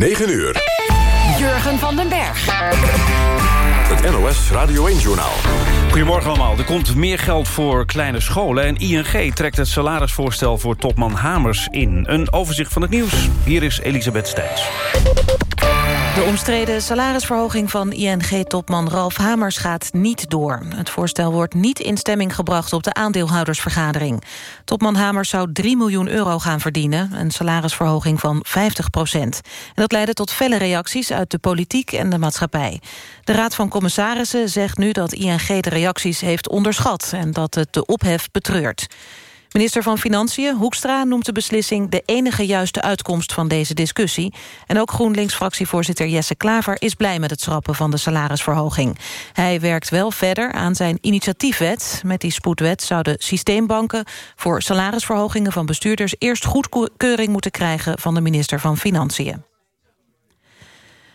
9 uur. Jurgen van den Berg. Het NOS Radio 1-journaal. Goedemorgen allemaal. Er komt meer geld voor kleine scholen... en ING trekt het salarisvoorstel voor topman Hamers in. Een overzicht van het nieuws. Hier is Elisabeth Stijns. De omstreden salarisverhoging van ING-topman Ralf Hamers gaat niet door. Het voorstel wordt niet in stemming gebracht op de aandeelhoudersvergadering. Topman Hamers zou 3 miljoen euro gaan verdienen, een salarisverhoging van 50 procent. En dat leidde tot felle reacties uit de politiek en de maatschappij. De Raad van Commissarissen zegt nu dat ING de reacties heeft onderschat... en dat het de ophef betreurt. Minister van Financiën, Hoekstra, noemt de beslissing... de enige juiste uitkomst van deze discussie. En ook GroenLinks-fractievoorzitter Jesse Klaver... is blij met het schrappen van de salarisverhoging. Hij werkt wel verder aan zijn initiatiefwet. Met die spoedwet zouden systeembanken... voor salarisverhogingen van bestuurders... eerst goedkeuring moeten krijgen van de minister van Financiën.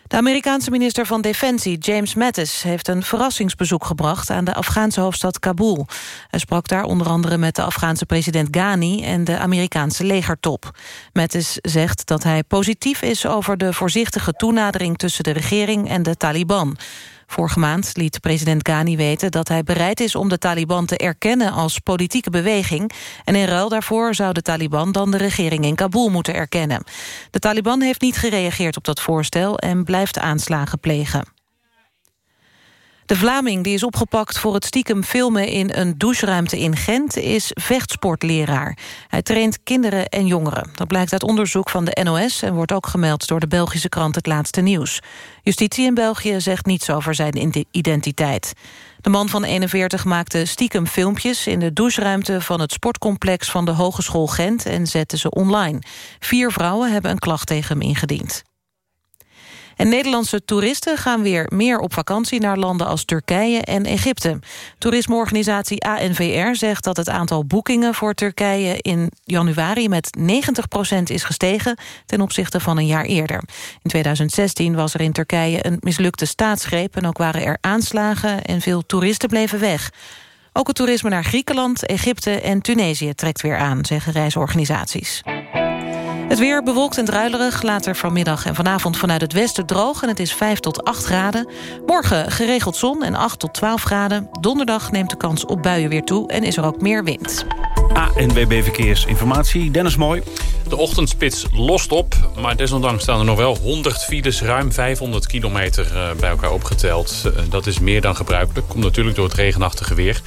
De Amerikaanse minister van Defensie, James Mattis... heeft een verrassingsbezoek gebracht aan de Afghaanse hoofdstad Kabul. Hij sprak daar onder andere met de Afghaanse president Ghani... en de Amerikaanse legertop. Mattis zegt dat hij positief is over de voorzichtige toenadering... tussen de regering en de Taliban. Vorige maand liet president Ghani weten dat hij bereid is om de Taliban te erkennen als politieke beweging. En in ruil daarvoor zou de Taliban dan de regering in Kabul moeten erkennen. De Taliban heeft niet gereageerd op dat voorstel en blijft aanslagen plegen. De Vlaming die is opgepakt voor het stiekem filmen in een doucheruimte in Gent is vechtsportleraar. Hij traint kinderen en jongeren. Dat blijkt uit onderzoek van de NOS en wordt ook gemeld door de Belgische krant Het Laatste Nieuws. Justitie in België zegt niets over zijn identiteit. De man van 41 maakte stiekem filmpjes in de doucheruimte van het sportcomplex van de Hogeschool Gent en zette ze online. Vier vrouwen hebben een klacht tegen hem ingediend. En Nederlandse toeristen gaan weer meer op vakantie naar landen als Turkije en Egypte. Toerismeorganisatie ANVR zegt dat het aantal boekingen voor Turkije in januari met 90% is gestegen ten opzichte van een jaar eerder. In 2016 was er in Turkije een mislukte staatsgreep en ook waren er aanslagen en veel toeristen bleven weg. Ook het toerisme naar Griekenland, Egypte en Tunesië trekt weer aan, zeggen reisorganisaties. Het weer bewolkt en druilerig. Later vanmiddag en vanavond vanuit het westen droog... en het is 5 tot 8 graden. Morgen geregeld zon en 8 tot 12 graden. Donderdag neemt de kans op buien weer toe en is er ook meer wind. ANWB Verkeersinformatie, Dennis Mooi. De ochtendspits lost op, maar desondanks staan er nog wel 100 files... ruim 500 kilometer eh, bij elkaar opgeteld. Eh, dat is meer dan gebruikelijk, komt natuurlijk door het regenachtige weer.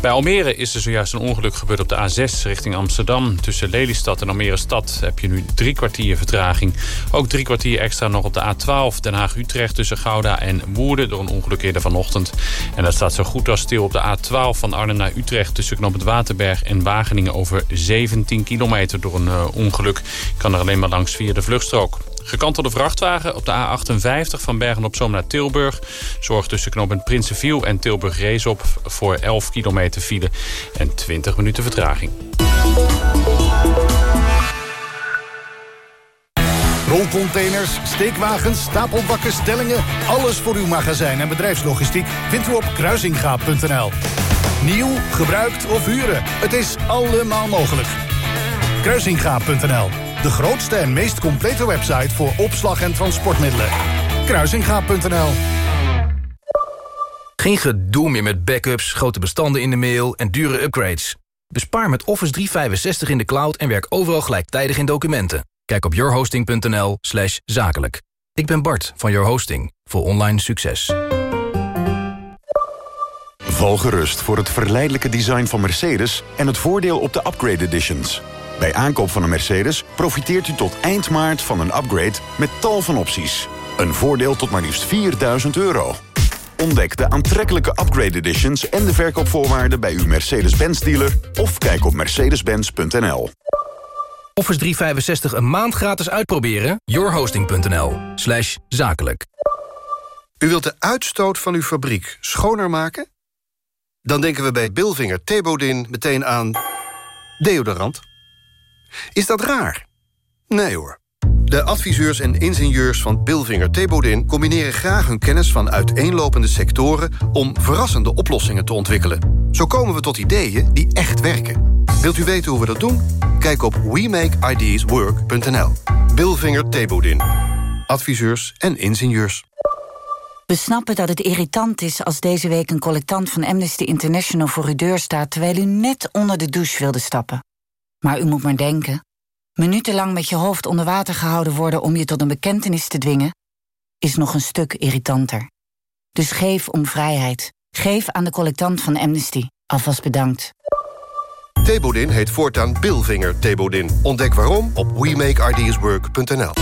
Bij Almere is er zojuist een ongeluk gebeurd op de A6 richting Amsterdam. Tussen Lelystad en Almere Stad heb je nu drie kwartier vertraging. Ook drie kwartier extra nog op de A12 Den Haag-Utrecht... tussen Gouda en Woerden door een ongeluk eerder vanochtend. En dat staat zo goed als stil op de A12 van Arnhem naar Utrecht... tussen Knop het Waterberg en Wageningen over 17 kilometer door een uh, ongeluk kan er alleen maar langs via de vluchtstrook. Gekantelde vrachtwagen op de A58 van Bergen op Zoom naar Tilburg... zorgt tussen knooppunt Prinsenviel en Tilburg Reesop... voor 11 kilometer file en 20 minuten vertraging. Rolcontainers, steekwagens, stapelbakken, stellingen... alles voor uw magazijn en bedrijfslogistiek vindt u op kruisingaap.nl. Nieuw, gebruikt of huren, het is allemaal mogelijk. Kruisingaap.nl. De grootste en meest complete website voor opslag en transportmiddelen. Kruisingaap.nl. Geen gedoe meer met backups, grote bestanden in de mail en dure upgrades. Bespaar met Office 365 in de cloud en werk overal gelijktijdig in documenten. Kijk op yourhosting.nl slash zakelijk. Ik ben Bart van Your Hosting voor online succes. Val gerust voor het verleidelijke design van Mercedes... en het voordeel op de upgrade editions. Bij aankoop van een Mercedes profiteert u tot eind maart van een upgrade met tal van opties. Een voordeel tot maar liefst 4000 euro. Ontdek de aantrekkelijke upgrade editions en de verkoopvoorwaarden bij uw Mercedes-Benz dealer of kijk op mercedes-benz.nl. Office 365 een maand gratis uitproberen? yourhosting.nl slash zakelijk. U wilt de uitstoot van uw fabriek schoner maken? Dan denken we bij Bilvinger Thebodin meteen aan deodorant. Is dat raar? Nee hoor. De adviseurs en ingenieurs van Bilvinger Thebodin... combineren graag hun kennis van uiteenlopende sectoren... om verrassende oplossingen te ontwikkelen. Zo komen we tot ideeën die echt werken. Wilt u weten hoe we dat doen? Kijk op WeMakeIdeasWork.nl. Bilvinger Thebodin. adviseurs en ingenieurs. We snappen dat het irritant is als deze week een collectant van Amnesty International voor uw deur staat... terwijl u net onder de douche wilde stappen. Maar u moet maar denken. Minutenlang met je hoofd onder water gehouden worden om je tot een bekentenis te dwingen... is nog een stuk irritanter. Dus geef om vrijheid. Geef aan de collectant van Amnesty. Alvast bedankt. Thebodin heet voortaan Bilvinger Thebodin. Ontdek waarom op WeMakeIdeasWork.nl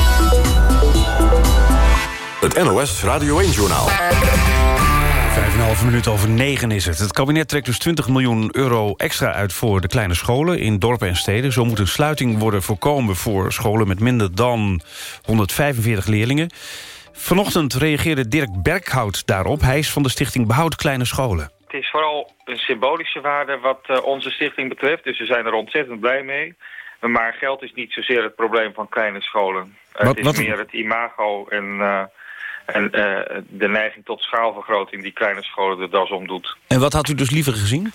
Het NOS Radio 1-journaal. Vijf en een half minuut over negen is het. Het kabinet trekt dus 20 miljoen euro extra uit voor de kleine scholen in dorpen en steden. Zo moet een sluiting worden voorkomen voor scholen met minder dan 145 leerlingen. Vanochtend reageerde Dirk Berghout daarop. Hij is van de stichting Behoud Kleine Scholen. Het is vooral een symbolische waarde wat uh, onze stichting betreft. Dus we zijn er ontzettend blij mee. Maar geld is niet zozeer het probleem van kleine scholen. Wat, het is wat... meer het imago en, uh, en uh, de neiging tot schaalvergroting... die kleine scholen de das om doet. En wat had u dus liever gezien?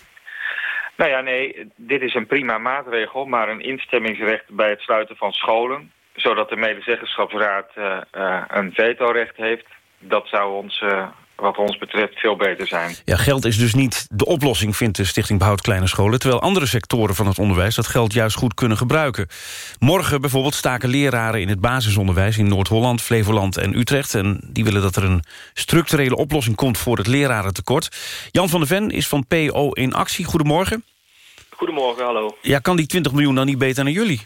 Nou ja, nee, dit is een prima maatregel... maar een instemmingsrecht bij het sluiten van scholen... zodat de medezeggenschapsraad een vetorecht heeft... dat zou ons wat ons betreft veel beter zijn. Ja, geld is dus niet de oplossing, vindt de Stichting Behoud Kleine Scholen... terwijl andere sectoren van het onderwijs dat geld juist goed kunnen gebruiken. Morgen bijvoorbeeld staken leraren in het basisonderwijs... in Noord-Holland, Flevoland en Utrecht. En die willen dat er een structurele oplossing komt voor het lerarentekort. Jan van der Ven is van PO in Actie. Goedemorgen. Goedemorgen, hallo. Ja, kan die 20 miljoen dan niet beter naar jullie?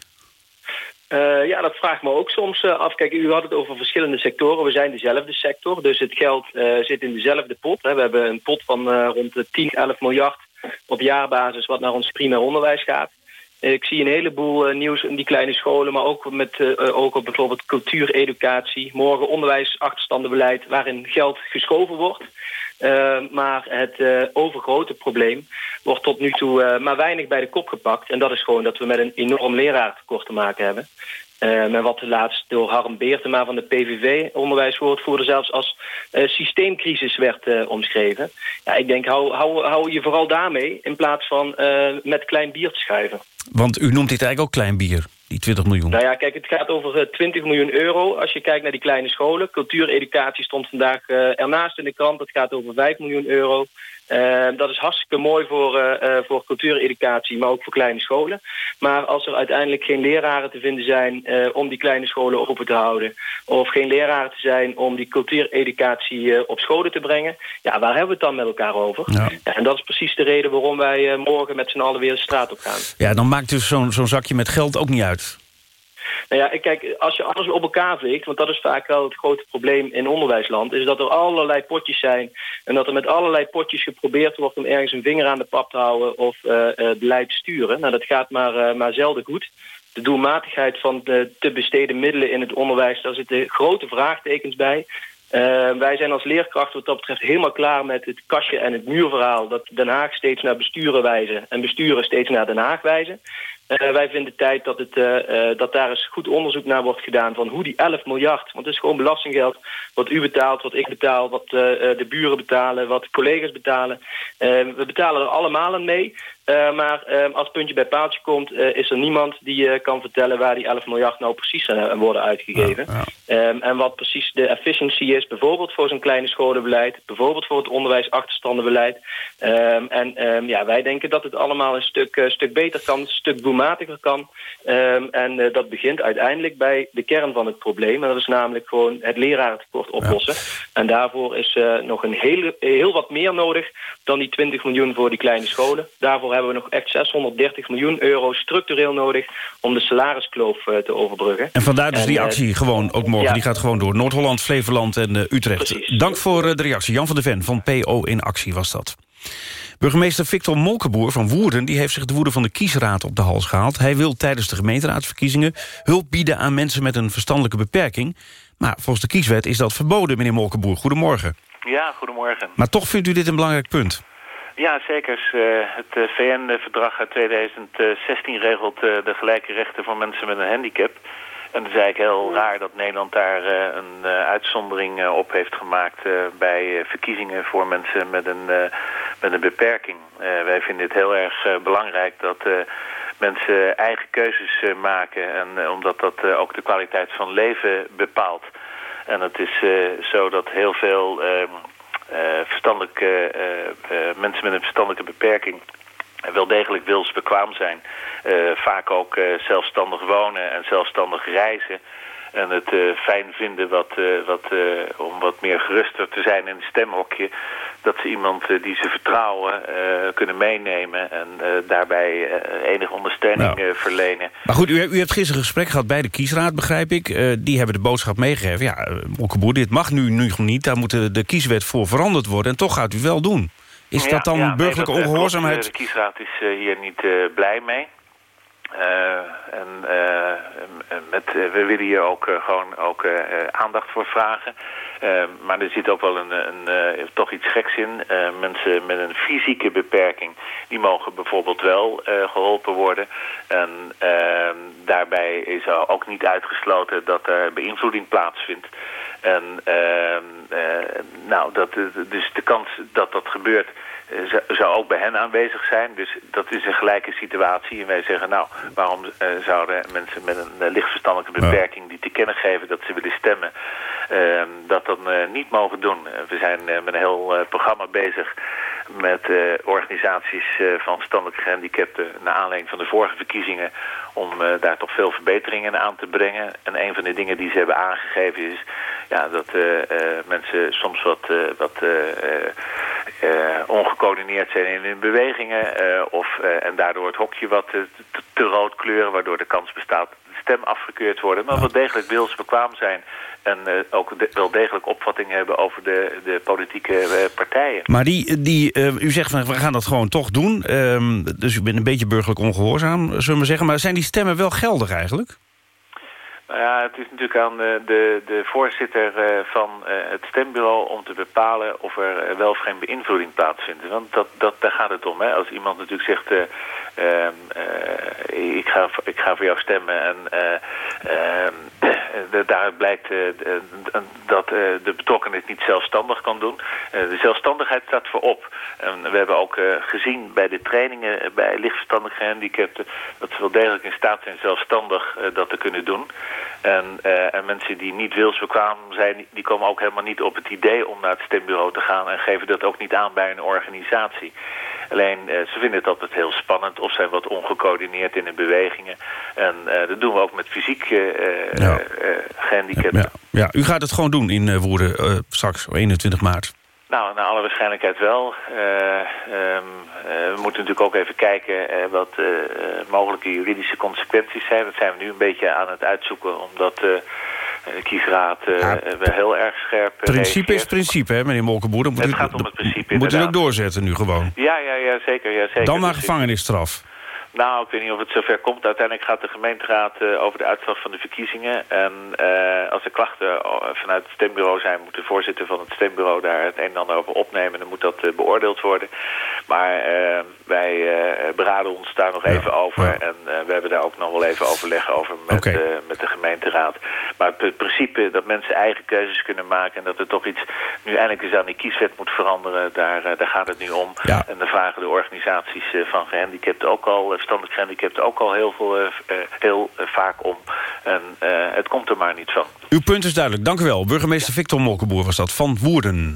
Uh, ja, dat vraagt me ook soms uh, af. Kijk, u had het over verschillende sectoren. We zijn dezelfde sector, dus het geld uh, zit in dezelfde pot. Hè. We hebben een pot van rond de 10, 11 miljard op jaarbasis... wat naar ons primair onderwijs gaat. Ik zie een heleboel nieuws in die kleine scholen... maar ook met ook op bijvoorbeeld cultuur, educatie... morgen onderwijsachterstandenbeleid... waarin geld geschoven wordt... maar het overgrote probleem wordt tot nu toe maar weinig bij de kop gepakt. En dat is gewoon dat we met een enorm leraartekort te maken hebben. Uh, en wat laatst door Harm Beertema van de PVV, onderwijswoordvoerder, zelfs als uh, systeemcrisis werd omschreven. Ja, ik denk, hou, hou, hou je vooral daarmee in plaats van met klein bier te schuiven. Want u noemt dit eigenlijk ook klein bier, die 20 miljoen. Nou ja, kijk, het gaat over 20 miljoen euro. Als je kijkt naar die kleine scholen. Cultuur, educatie stond vandaag ernaast in de krant. Het gaat over 5 miljoen euro. Uh, dat is hartstikke mooi voor, uh, uh, voor cultuureducatie, maar ook voor kleine scholen. Maar als er uiteindelijk geen leraren te vinden zijn om die kleine scholen open te houden... of geen leraren te zijn om die cultuureducatie op scholen te brengen... ja, waar hebben we het dan met elkaar over? Ja. Ja, en dat is precies de reden waarom wij morgen met z'n allen weer de straat op gaan. Ja, dan maakt dus zo'n zo'n zakje met geld ook niet uit. Nou ja, kijk, als je alles op elkaar veegt... want dat is vaak wel het grote probleem in onderwijsland... is dat er allerlei potjes zijn... en dat er met allerlei potjes geprobeerd wordt... om ergens een vinger aan de pap te houden of uh, uh, beleid te sturen. Nou, dat gaat maar, uh, maar zelden goed. De doelmatigheid van de te besteden middelen in het onderwijs... daar zitten grote vraagtekens bij... Wij zijn als leerkracht wat dat betreft helemaal klaar met het kastje en het muurverhaal... dat Den Haag steeds naar besturen wijzen en besturen steeds naar Den Haag wijzen. Uh, wij vinden tijd dat, het, uh, dat daar eens goed onderzoek naar wordt gedaan... van hoe die 11 miljard, want het is gewoon belastinggeld... wat u betaalt, wat ik betaal, wat de buren betalen, wat collega's betalen. we betalen er allemaal aan mee... Uh, maar uh, als puntje bij paaltje komt, uh, is er niemand die kan vertellen waar die 11 miljard nou precies aan worden uitgegeven. Ja, ja. Um, en wat precies de efficiency is, bijvoorbeeld voor zo'n kleine scholenbeleid, bijvoorbeeld voor het onderwijsachterstandenbeleid. Um, en um, ja, wij denken dat het allemaal een stuk, stuk beter kan, een stuk doelmatiger kan. en dat begint uiteindelijk bij de kern van het probleem. En dat is namelijk gewoon het lerarentekort oplossen. Ja. En daarvoor is nog een heel, heel wat meer nodig dan die 20 miljoen voor die kleine scholen. Daarvoor hebben we nog echt 630 miljoen euro structureel nodig... om de salariskloof uh, te overbruggen. En vandaar dus en, die actie uh, gewoon, ook morgen. Ja. Die gaat gewoon door. Noord-Holland, Flevoland en uh, Utrecht. Precies. Dank voor de reactie. Jan van der Ven van PO in Actie was dat. Burgemeester Victor Molkenboer van Woerden... die heeft zich de woede van de kiesraad op de hals gehaald. Hij wil tijdens de gemeenteraadsverkiezingen... hulp bieden aan mensen met een verstandelijke beperking. Maar volgens de kieswet is dat verboden, meneer Molkenboer. Goedemorgen. Ja, goedemorgen. Maar toch vindt u dit een belangrijk punt? Ja, zeker. Uh, het VN-verdrag uit 2016 regelt uh, de gelijke rechten van mensen met een handicap. En het is eigenlijk heel raar dat Nederland daar een uitzondering op heeft gemaakt... bij verkiezingen voor mensen met een, met een beperking. wij vinden het heel erg belangrijk dat mensen eigen keuzes maken... en omdat dat ook de kwaliteit van leven bepaalt... En het is zo dat heel veel ehm, verstandelijke mensen met een verstandelijke beperking wel degelijk wilsbekwaam zijn. vaak ook zelfstandig wonen en zelfstandig reizen. En het fijn vinden wat, wat, om wat meer geruster te zijn in het stemhokje dat ze iemand eh, die ze vertrouwen eh, kunnen meenemen... en eh, daarbij enige ondersteuning nou. verlenen. Maar goed, u, u, hebt gisteren een gesprek gehad bij de kiesraad, begrijp ik. die hebben de boodschap meegegeven. Ja, Mokkeboer, dit mag nu, nu niet. Daar moet de, kieswet voor veranderd worden. En toch gaat u wel doen. Is dat dan burgerlijke ongehoorzaamheid? De kiesraad is hier niet blij mee. Uh, en uh, met, we willen hier ook gewoon ook, aandacht voor vragen. maar er zit ook wel een, een toch iets geks in. mensen met een fysieke beperking, die mogen bijvoorbeeld wel geholpen worden. En ehm, daarbij is ook niet uitgesloten dat er beïnvloeding plaatsvindt. En ehm, nou, dat, dus de kans dat dat gebeurt eh, zou ook bij hen aanwezig zijn. Dus dat is een gelijke situatie. En wij zeggen, nou, waarom uh, zouden mensen met een uh, lichtverstandelijke beperking... die te kennen geven dat ze willen stemmen, ehm, dat dan niet mogen doen. we zijn met een heel programma bezig met organisaties van verstandelijke gehandicapten... naar aanleiding van de vorige verkiezingen... om daar toch veel verbeteringen aan te brengen. En een van de dingen die ze hebben aangegeven is... Ja, dat mensen soms wat, wat ongecoördineerd zijn in hun bewegingen. of, en daardoor het hokje wat te, te, rood kleuren... waardoor de kans bestaat dat de stem afgekeurd wordt. Maar wel degelijk wilsbekwaam zijn en uh, ook wel degelijk opvatting hebben over de, de politieke uh, partijen. Maar die, die, uh, u zegt van we gaan dat gewoon toch doen. Um, dus u bent een beetje burgerlijk ongehoorzaam, zullen we zeggen. Maar zijn die stemmen wel geldig eigenlijk? Nou ja, het is natuurlijk aan de, de, voorzitter van het stembureau om te bepalen of er wel of geen beïnvloeding plaatsvindt. Want dat, dat, daar gaat het om. Hè. Als iemand natuurlijk zegt, uh, ik, ga, ik ga voor jou stemmen en ehm, daaruit blijkt dat de betrokkenen het niet zelfstandig kan doen. de zelfstandigheid staat voorop. En we hebben ook gezien bij de trainingen bij lichtverstandige gehandicapten dat ze wel degelijk in staat zijn zelfstandig dat te kunnen doen. En, uh, en, mensen die niet wilsbekwaam zijn, die komen ook helemaal niet op het idee om naar het stembureau te gaan en geven dat ook niet aan bij een organisatie. Alleen uh, ze vinden het altijd heel spannend of zijn wat ongecoördineerd in hun bewegingen. En uh, dat doen we ook met fysiek ja. gehandicapten. Ja. ja. u gaat het gewoon doen in Woerden straks, 21 maart. Nou, naar alle waarschijnlijkheid wel. Um, we moeten natuurlijk ook even kijken wat mogelijke juridische consequenties zijn. Dat zijn we nu een beetje aan het uitzoeken, omdat de kiesraad uh, wel heel erg scherp Principe is principe, hè, meneer Molkenboer. Het gaat om het principe, Moet u ook doorzetten nu gewoon? Ja, ja, ja, zeker. Ja, zeker. Dan maar gevangenisstraf. Nou, ik weet niet of het zover komt. Uiteindelijk gaat de gemeenteraad uh, over de uitslag van de verkiezingen. En uh, als er klachten uh, vanuit het stembureau zijn... moet de voorzitter van het stembureau daar het een en ander over opnemen. Dan moet dat beoordeeld worden. Maar wij beraden ons daar nog even over. Ja. En we hebben daar ook nog wel even overleg over met, okay. met de gemeenteraad. Maar het principe dat mensen eigen keuzes kunnen maken... en dat er toch iets nu eindelijk eens aan die kieswet moet veranderen... daar, daar gaat het nu om. Ja. En daar vragen de organisaties van gehandicapten ook al verstandig gehandicapten ook al heel, veel, heel vaak om. En het komt er maar niet van. Uw punt is duidelijk. Dank u wel. Burgemeester Victor Molkenboer was dat van Woerden.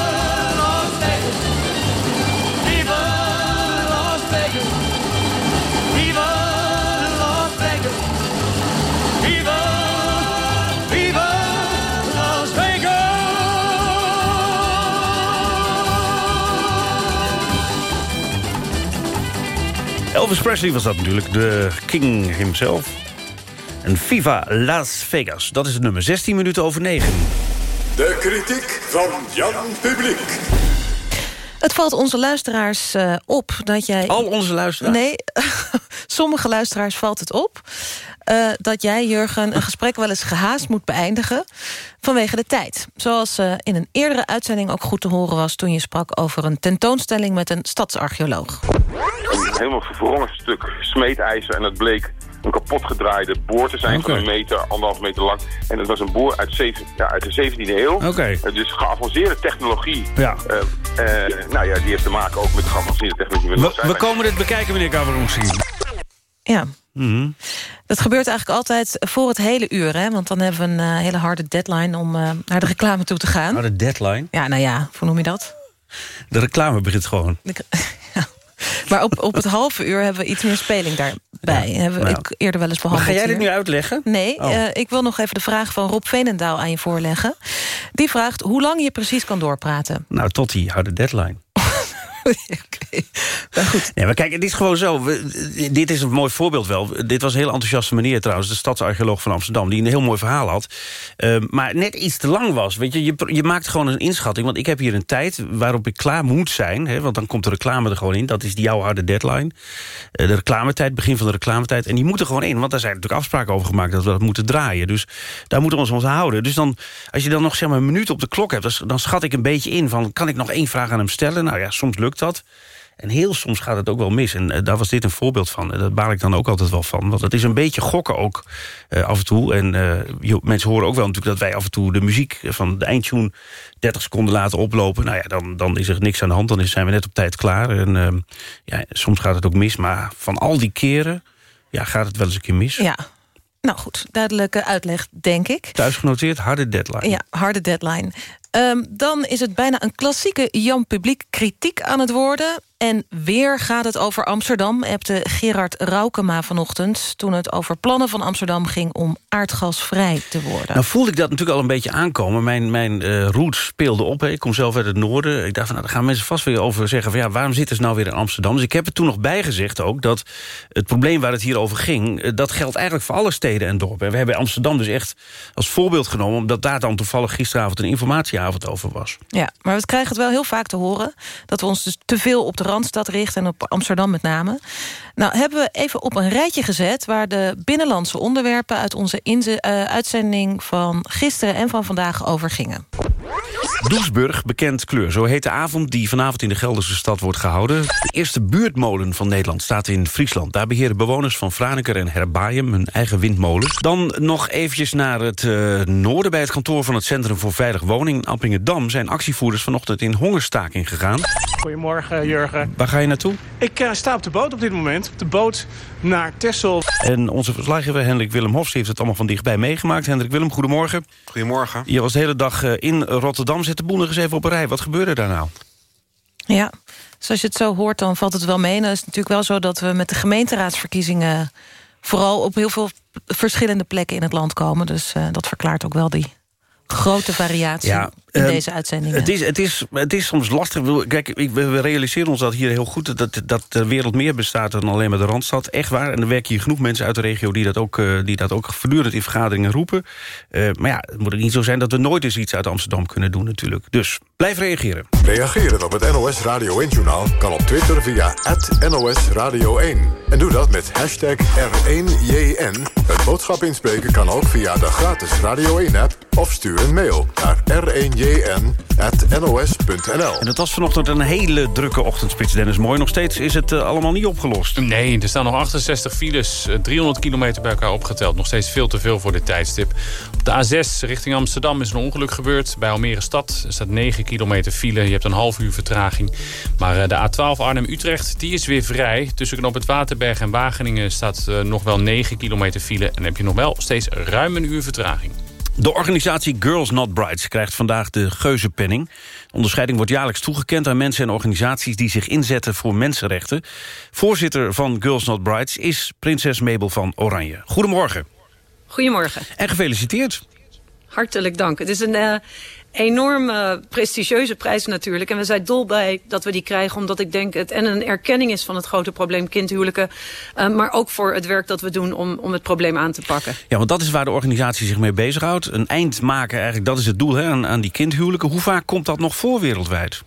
Elvis Presley was dat natuurlijk, de king himself. En Viva Las Vegas, dat is het nummer. 16 minuten over 9. De kritiek van Jan Publiek. Het valt onze luisteraars uh, op dat jij... Al onze luisteraars? Nee, sommige luisteraars valt het op... Uh, dat jij, Jurgen, een gesprek wel eens gehaast moet beëindigen... vanwege de tijd. Zoals uh, in een eerdere uitzending ook goed te horen was... toen je sprak over een tentoonstelling met een stadsarcheoloog. Een helemaal verwrongen stuk smeedijzer en het bleek een kapot gedraaide boor te zijn okay. van een meter, anderhalf meter lang. En dat was een boor uit, zeven, ja, uit de 17e eeuw. Okay. Uh, dus geavanceerde technologie. Ja. Uh, uh, nou ja, die heeft te maken ook met geavanceerde technologie. We, we komen dit bekijken, meneer Cavalonsi. Ja. Mm -hmm. Dat gebeurt eigenlijk altijd voor het hele uur, hè? Want dan hebben we een hele harde deadline om naar de reclame toe te gaan. Harde deadline? Ja, nou ja, hoe noem je dat? De reclame begint gewoon. De. Maar op, op het halve uur hebben we iets meer speling daarbij. Ja, hebben we nou. ik eerder wel eens behandeld. Maar ga jij dit hier. nu uitleggen? Nee, oh. uh, ik wil nog even de vraag van Rob Veenendaal aan je voorleggen. Die vraagt hoe lang je precies kan doorpraten. Nou, tot die harde deadline. okay. maar. Nee, maar kijk, het is gewoon zo. Dit is een mooi voorbeeld wel. Dit was een heel enthousiaste meneer trouwens, de stadsarcheoloog van Amsterdam... die een heel mooi verhaal had. Uh, maar net iets te lang was. Weet je, je, je maakt gewoon een inschatting. Want ik heb hier een tijd waarop ik klaar moet zijn. Hè, want dan komt de reclame er gewoon in. Dat is jouw harde deadline. Uh, de reclametijd, begin van de reclametijd. En die moeten gewoon in. Want daar zijn natuurlijk afspraken over gemaakt... dat we dat moeten draaien. Dus daar moeten we ons aan houden. Dus dan, als je dan nog zeg maar, een minuut op de klok hebt... dan schat ik een beetje in van... kan ik nog één vraag aan hem stellen? Nou ja, soms lukt dat. En heel soms gaat het ook wel mis. En uh, daar was dit een voorbeeld van. En daar baal ik dan ook altijd wel van. Want het is een beetje gokken ook uh, af en toe. En je, mensen horen ook wel natuurlijk dat wij af en toe de muziek van de eindtune 30 seconden laten oplopen. Nou ja, dan, dan is er niks aan de hand. Dan zijn we net op tijd klaar. En ja, soms gaat het ook mis. Maar van al die keren ja, gaat het wel eens een keer mis. Ja. Nou goed, duidelijke uitleg, denk ik. Thuis genoteerd, harde deadline. Ja, harde deadline. Um, dan is het bijna een klassieke Jan Publiek kritiek aan het worden. En weer gaat het over Amsterdam, appte Gerard Raukema vanochtend... toen het over plannen van Amsterdam ging om aardgasvrij te worden. Nou voelde ik dat natuurlijk al een beetje aankomen. Mijn, mijn uh, roots speelde op. Ik kom zelf uit het noorden. Ik dacht van, nou, daar gaan mensen vast weer over zeggen... Van, ja, waarom zitten ze nou weer in Amsterdam? Dus ik heb er toen nog bijgezegd ook... dat het probleem waar het hier over ging... dat geldt eigenlijk voor alle steden en dorpen. We hebben Amsterdam dus echt als voorbeeld genomen... omdat daar dan toevallig gisteravond een informatieavond over was. Ja, maar we krijgen het wel heel vaak te horen... dat we ons dus te veel op de Randstad richten en op Amsterdam met name. Nou, hebben we even op een rijtje gezet... waar de binnenlandse onderwerpen uit onze uh, uitzending van gisteren en van vandaag over gingen. Doesburg, bekend kleur. Zo heet de avond die vanavond in de Gelderse stad wordt gehouden. De eerste buurtmolen van Nederland staat in Friesland. Daar beheren bewoners van Franeker en Herbaium hun eigen windmolen. Dan nog eventjes naar het uh, noorden... bij het kantoor van het Centrum voor Veilig Woning in Appingedam... zijn actievoerders vanochtend in hongerstaking gegaan. Goedemorgen, Jurgen. Waar ga je naartoe? Ik uh, sta op de boot op dit moment. Op de boot naar Texel. En onze verslaggever Hendrik Willem Hofs heeft het allemaal van dichtbij meegemaakt. Hendrik Willem, goedemorgen. Goedemorgen. Je was de hele dag uh, in Rotterdam. Zet de boel nog eens even op een rij. Wat gebeurde daar nou? Ja, zoals je het zo hoort, dan valt het wel mee. En het is natuurlijk wel zo dat we met de gemeenteraadsverkiezingen... vooral op heel veel verschillende plekken in het land komen. Dus uh, dat verklaart ook wel die grote variatie ja, in ehm, deze uitzendingen. Het is, het, is, het is soms lastig. Kijk, we realiseren ons dat hier heel goed... dat, dat de wereld meer bestaat dan alleen maar de Randstad. Echt waar. En er werken hier genoeg mensen uit de regio... die dat ook, uh, die dat ook voortdurend in vergaderingen roepen. Uh, maar ja, het moet ook niet zo zijn dat we nooit eens iets uit Amsterdam kunnen doen natuurlijk. Dus blijf reageren. Reageren op het NOS Radio 1-journaal kan op Twitter via NOS Radio 1. En doe dat met hashtag R1JN. Het boodschap inspreken kan ook via de gratis Radio 1-app... of stuur een mail naar r1jn.nos.nl. En het was vanochtend een hele drukke ochtendspits, Dennis Mooi. Nog steeds is het uh, allemaal niet opgelost. Nee, er staan nog 68 files, 300 kilometer bij elkaar opgeteld. Nog steeds veel te veel voor dit tijdstip. Op de A6 richting Amsterdam is een ongeluk gebeurd. Bij Almere Stad er staat 9 kilometer file. Je hebt een half uur vertraging. Maar uh, de A12 Arnhem-Utrecht, die is weer vrij. Tussen knop het Waterberg en Wageningen staat uh, nog wel 9 kilometer file. En dan heb je nog wel steeds ruim een uur vertraging. De organisatie Girls Not Brides krijgt vandaag de Geuzenpenning. De onderscheiding wordt jaarlijks toegekend aan mensen en organisaties... die zich inzetten voor mensenrechten. Voorzitter van Girls Not Brides is prinses Mabel van Oranje. Goedemorgen. Goedemorgen. En gefeliciteerd. Hartelijk dank. Het is een uh, enorme prestigieuze prijs natuurlijk. En we zijn dolblij dat we die krijgen. Omdat ik denk het en een erkenning is van het grote probleem kindhuwelijken. Uh, maar ook voor het werk dat we doen om, om het probleem aan te pakken. Ja, want dat is waar de organisatie zich mee bezighoudt. Een eind maken eigenlijk, dat is het doel hè, aan, aan die kindhuwelijken. Hoe vaak komt dat nog voor wereldwijd?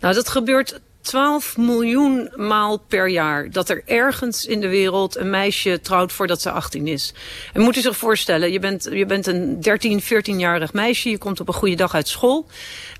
Nou, dat gebeurt 12 miljoen maal per jaar dat er ergens in de wereld een meisje trouwt voordat ze 18 is. En moet u zich voorstellen, je bent, je bent een 13, 14-jarig meisje, je komt op een goede dag uit school.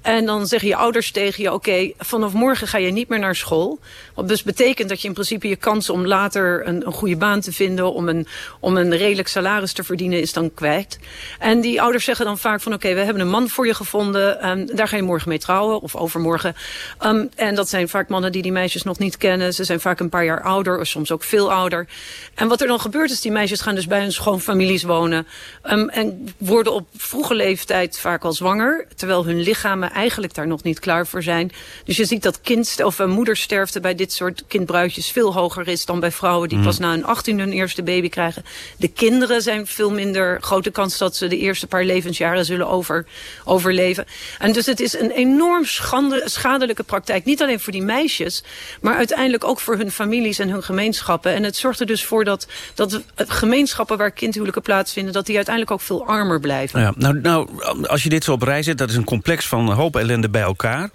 En dan zeggen je ouders tegen je, oké, vanaf morgen ga je niet meer naar school. Wat dus betekent dat je in principe je kans om later een, een goede baan te vinden, om een, om een redelijk salaris te verdienen, is dan kwijt. En die ouders zeggen dan vaak van, oké, we hebben een man voor je gevonden, um, daar ga je morgen mee trouwen, of overmorgen. Um, en dat zijn vaak mannen die die meisjes nog niet kennen. Ze zijn vaak een paar jaar ouder, of soms ook veel ouder. En wat er dan gebeurt is, die meisjes gaan dus bij hun schoonfamilies wonen. Um, en worden op vroege leeftijd vaak al zwanger, terwijl hun lichamen eigenlijk daar nog niet klaar voor zijn. Dus je ziet dat kind, of uh, moedersterfte bij dit soort kindbruidjes veel hoger is dan bij vrouwen die mm. pas na hun 18 hun eerste baby krijgen. De kinderen zijn veel minder grote kans dat ze de eerste paar levensjaren zullen over, overleven. En dus het is een enorm schande, schadelijke praktijk. Niet alleen voor die meisjes, maar uiteindelijk ook voor hun families en hun gemeenschappen. En het zorgt er dus voor dat, dat gemeenschappen waar kindhuwelijken plaatsvinden, dat die uiteindelijk ook veel armer blijven. Ja, nou, nou, als je dit zo op rij zet, dat is een complex van hoop ellende bij elkaar.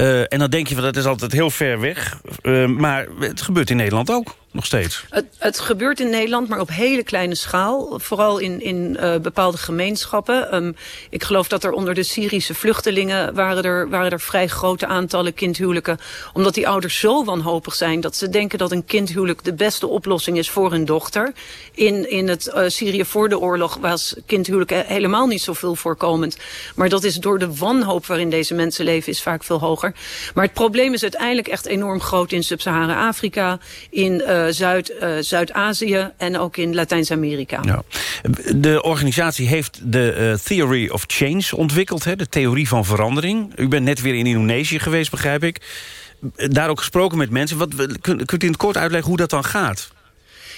Uh, en dan denk je van dat is altijd heel ver weg. Uh, maar het gebeurt in Nederland ook nog steeds. Het, het, gebeurt in Nederland, maar op hele kleine schaal. Vooral in, in uh, bepaalde gemeenschappen. Um, ik geloof dat er onder de Syrische vluchtelingen... waren er, waren er vrij grote aantallen kindhuwelijken. Omdat die ouders zo wanhopig zijn... dat ze denken dat een kindhuwelijk de beste oplossing is voor hun dochter. In, in het Syrië voor de oorlog was kindhuwelijk helemaal niet zoveel voorkomend. Maar dat is door de wanhoop waarin deze mensen leven... is vaak veel hoger. Maar het probleem is uiteindelijk echt enorm groot in Sub-Sahara-Afrika... in uh, Zuid, uh, Zuid-Azië en ook in Latijns-Amerika. De organisatie heeft de uh, Theory of Change ontwikkeld, hè, de theorie van verandering. U bent net weer in Indonesië geweest, begrijp ik. Daar ook gesproken met mensen. Wat, kunt u in het kort uitleggen hoe dat dan gaat?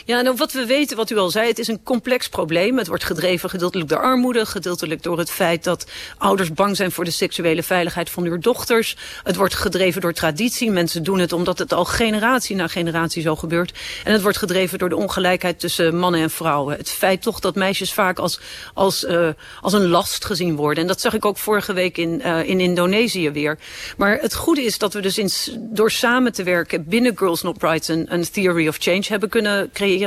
Ja, nou wat we weten, wat u al zei, het is een complex probleem. Het wordt gedreven gedeeltelijk door armoede, gedeeltelijk door het feit dat ouders bang zijn voor de seksuele veiligheid van hun dochters. Het wordt gedreven door traditie. Mensen doen het omdat het al generatie na generatie zo gebeurt. En het wordt gedreven door de ongelijkheid tussen mannen en vrouwen. Het feit toch dat meisjes vaak als, als, uh, als een last gezien worden. En dat zag ik ook vorige week in, uh, in Indonesië weer. Maar het goede is dat we dus door samen te werken binnen Girls Not Brides een, een theory of change hebben kunnen creëren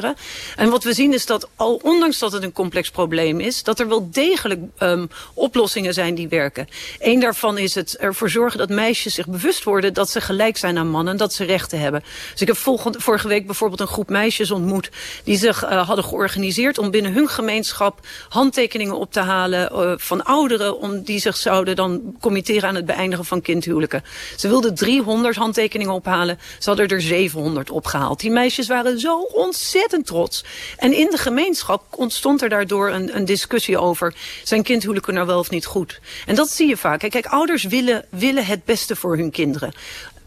en wat we zien is dat, al ondanks dat het een complex probleem is... dat er wel degelijk um, oplossingen zijn die werken. Eén daarvan is het ervoor zorgen dat meisjes zich bewust worden... dat ze gelijk zijn aan mannen en dat ze rechten hebben. Dus ik heb vorige week bijvoorbeeld een groep meisjes ontmoet... die zich uh, hadden georganiseerd om binnen hun gemeenschap... handtekeningen op te halen uh, van ouderen... om die zich zouden dan committeren aan het beëindigen van kindhuwelijken. Ze wilden 300 handtekeningen ophalen. Ze hadden er 700 opgehaald. Die meisjes waren zo ontzettend ontzettend trots. En in de gemeenschap ontstond er daardoor een, een discussie over... zijn kindhuwelijken nou wel of niet goed? En dat zie je vaak. Kijk, ouders willen, willen het beste voor hun kinderen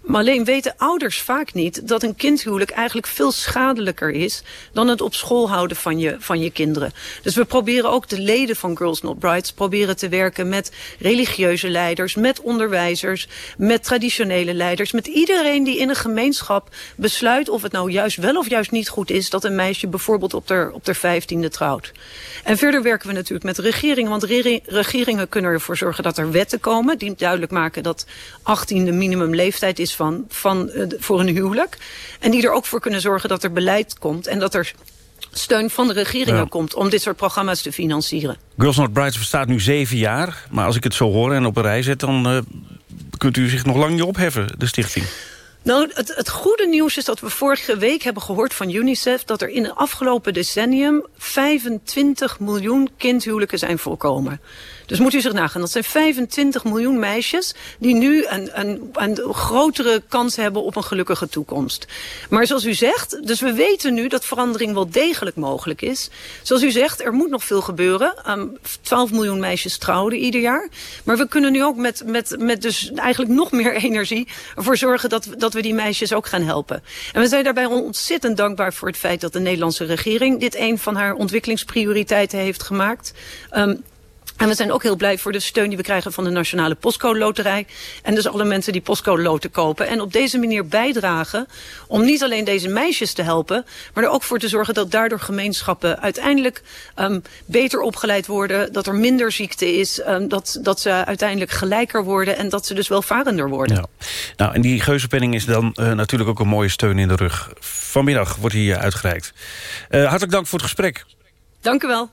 Maar alleen weten ouders vaak niet dat een kindhuwelijk eigenlijk veel schadelijker is dan het op school houden van je, van je kinderen. Dus we proberen ook de leden van Girls Not Brides proberen te werken met religieuze leiders, met onderwijzers, met traditionele leiders, met iedereen die in een gemeenschap besluit of het nou juist wel of juist niet goed is dat een meisje bijvoorbeeld op de, op de vijftiende trouwt. En verder werken we natuurlijk met regeringen, want regeringen kunnen ervoor zorgen dat er wetten komen die duidelijk maken dat 18 de minimumleeftijd is van, van, uh, voor een huwelijk. En die er ook voor kunnen zorgen dat er beleid komt en dat er steun van de regeringen komt om dit soort programma's te financieren. Girls Not Brides bestaat nu zeven jaar. Maar als ik het zo hoor en op een rij zet... dan uh, kunt u zich nog lang niet opheffen, de stichting. Nou, het, het, goede nieuws is dat we vorige week hebben gehoord van UNICEF... dat er in het afgelopen decennium 25 miljoen kindhuwelijken zijn voorkomen. Dus moet u zich nagaan, dat zijn 25 miljoen meisjes... die nu een, een, een grotere kans hebben op een gelukkige toekomst. Maar zoals u zegt, dus we weten nu dat verandering wel degelijk mogelijk is. Zoals u zegt, er moet nog veel gebeuren. Um, ehm, 12 miljoen meisjes trouwen ieder jaar. Maar we kunnen nu ook met, met, met dus eigenlijk nog meer energie... ervoor zorgen dat, dat we die meisjes ook gaan helpen. En we zijn daarbij ontzettend dankbaar voor het feit dat de Nederlandse regering... dit een van haar ontwikkelingsprioriteiten heeft gemaakt... Um, en we zijn ook heel blij voor de steun die we krijgen van de Nationale Postcode Loterij. En dus alle mensen die postcode loten kopen. En op deze manier bijdragen om niet alleen deze meisjes te helpen... maar er ook voor te zorgen dat daardoor gemeenschappen uiteindelijk um, beter opgeleid worden. Dat er minder ziekte is. Um, dat, dat ze uiteindelijk gelijker worden en dat ze dus welvarender worden. Ja. Nou, en die geuzenpenning is dan uh, natuurlijk ook een mooie steun in de rug. Vanmiddag wordt hij uh, uitgereikt. Uh, hartelijk dank voor het gesprek. Dank u wel.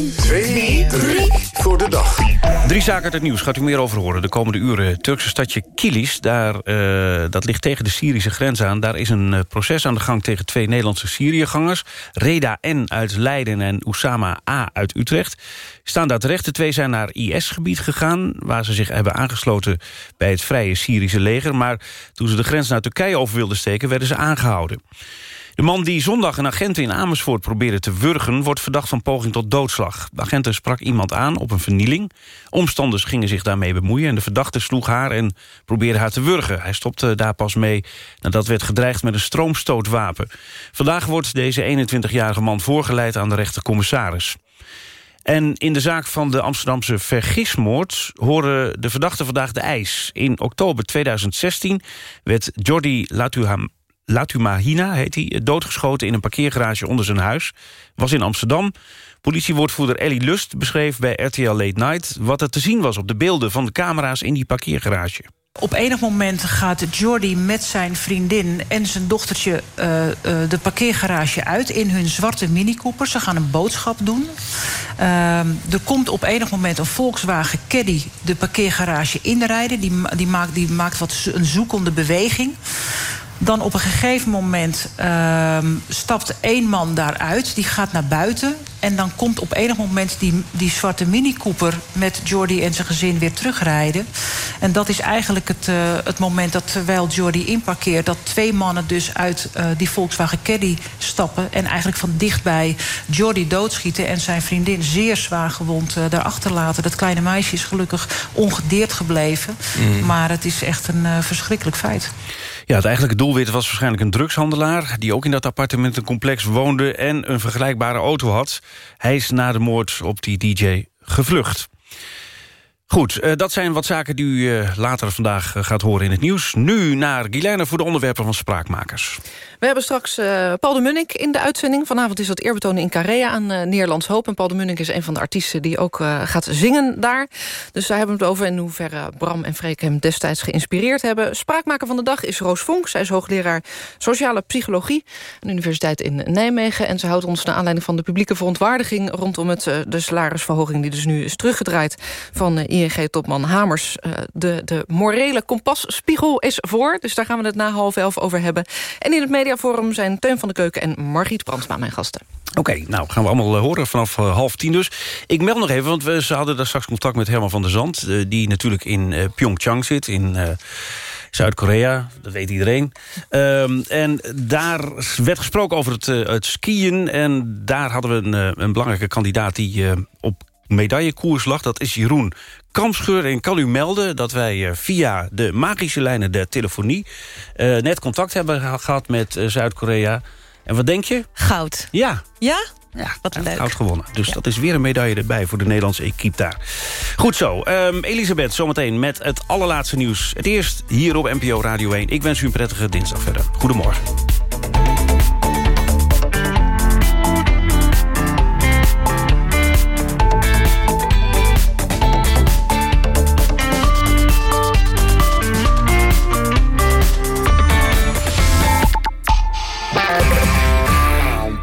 1, 2, 3 voor de dag. Drie zaken uit het nieuws gaat u meer over horen de komende uren. Turkse stadje Kilis, daar, uh, dat ligt tegen de Syrische grens aan. Daar is een uh, proces aan de gang tegen twee Nederlandse Syriëgangers. Reda N. uit Leiden en Oussama A. uit Utrecht. Staan daar terecht. De twee zijn naar IS-gebied gegaan... waar ze zich hebben aangesloten bij het Vrije Syrische leger. Maar toen ze de grens naar Turkije over wilden steken... werden ze aangehouden. De man die zondag een agent in Amersfoort probeerde te wurgen... wordt verdacht van poging tot doodslag. De agenten sprak iemand aan op een vernieling. Omstanders gingen zich daarmee bemoeien... en de verdachte sloeg haar en probeerde haar te wurgen. Hij stopte daar pas mee nadat werd gedreigd met een stroomstootwapen. Vandaag wordt deze 21-jarige man voorgeleid aan de rechtercommissaris. En in de zaak van de Amsterdamse vergismoord... horen de verdachten vandaag de eis. In oktober 2016 werd Jordi Latuham Latumahina heet hij, doodgeschoten in een parkeergarage onder zijn huis. Was in Amsterdam. Politiewoordvoerder Ellie Lust beschreef bij RTL Late Night... wat er te zien was op de beelden van de camera's in die parkeergarage. Op enig moment gaat Jordi met zijn vriendin en zijn dochtertje uh, uh, de parkeergarage uit in hun zwarte Mini Cooper. Ze gaan een boodschap doen. Uh, er komt op enig moment een Volkswagen Caddy de parkeergarage inrijden. Die, die, maakt, die maakt wat een zoekende beweging. Dan op een gegeven moment uh, stapt één man daaruit. Die gaat naar buiten. En dan komt op enig moment die, die zwarte Mini Cooper... met Jordi en zijn gezin weer terugrijden. En dat is eigenlijk het, uh, het moment dat terwijl Jordi inparkeert... dat twee mannen dus uit uh, die Volkswagen Caddy stappen... en eigenlijk van dichtbij Jordi doodschieten... en zijn vriendin zeer zwaar gewond uh, daarachter laten. Dat kleine meisje is gelukkig ongedeerd gebleven. Mm. Maar het is echt een verschrikkelijk feit. Ja, het eigenlijke doelwit was waarschijnlijk een drugshandelaar... die ook in dat appartementencomplex woonde en een vergelijkbare auto had. Hij is na de moord op die DJ gevlucht. Goed, uh, dat zijn wat zaken die u uh, later vandaag uh, gaat horen in het nieuws. Nu naar Guilaine voor de onderwerpen van Spraakmakers. We hebben straks Paul de Munnik in de uitzending. Vanavond is dat eerbetoon in Carrea aan uh, Nederlands Hoop. En Paul de Munnik is een van de artiesten die ook gaat zingen daar. Dus daar hebben we het over in hoeverre Bram en Freek hem destijds geïnspireerd hebben. Spraakmaker van de dag is Roos Vonk. Zij is hoogleraar sociale psychologie aan de Universiteit in Nijmegen. En ze houdt ons naar aanleiding van de publieke verontwaardiging... rondom het, de salarisverhoging die dus nu is teruggedraaid... van ING-topman Hamers. de, de morele kompasspiegel is voor. Dus daar gaan we het na half elf over hebben. En in het media Mediaforum zijn Teun van de Keuken en Margriet Brandsma mijn gasten. Oké, nou gaan we allemaal uh, horen vanaf uh, half tien dus. Ik meld nog even, want we ze hadden daar straks contact met Herman van der Zand... Uh, die natuurlijk in Pyeongchang zit, in... Zuid-Korea, dat weet iedereen. Um, en daar werd gesproken over het, het skiën. En daar hadden we een, een belangrijke kandidaat die op medaillekoers lag. Dat is Jeroen Kampscheur. En kan u melden dat wij eh, via de magische lijnen der telefonie... Uh, net contact hebben gehad met uh, Zuid-Korea. En wat denk je? Goud. Ja. Ja? Ja, wat leuk. goud gewonnen. Dus dat is weer een medaille erbij voor de Nederlandse equipe daar. Goed zo. Um, Elisabeth, zometeen met het allerlaatste nieuws. Het eerst hier op NPO Radio 1. Ik wens u een prettige dinsdag verder. Goedemorgen.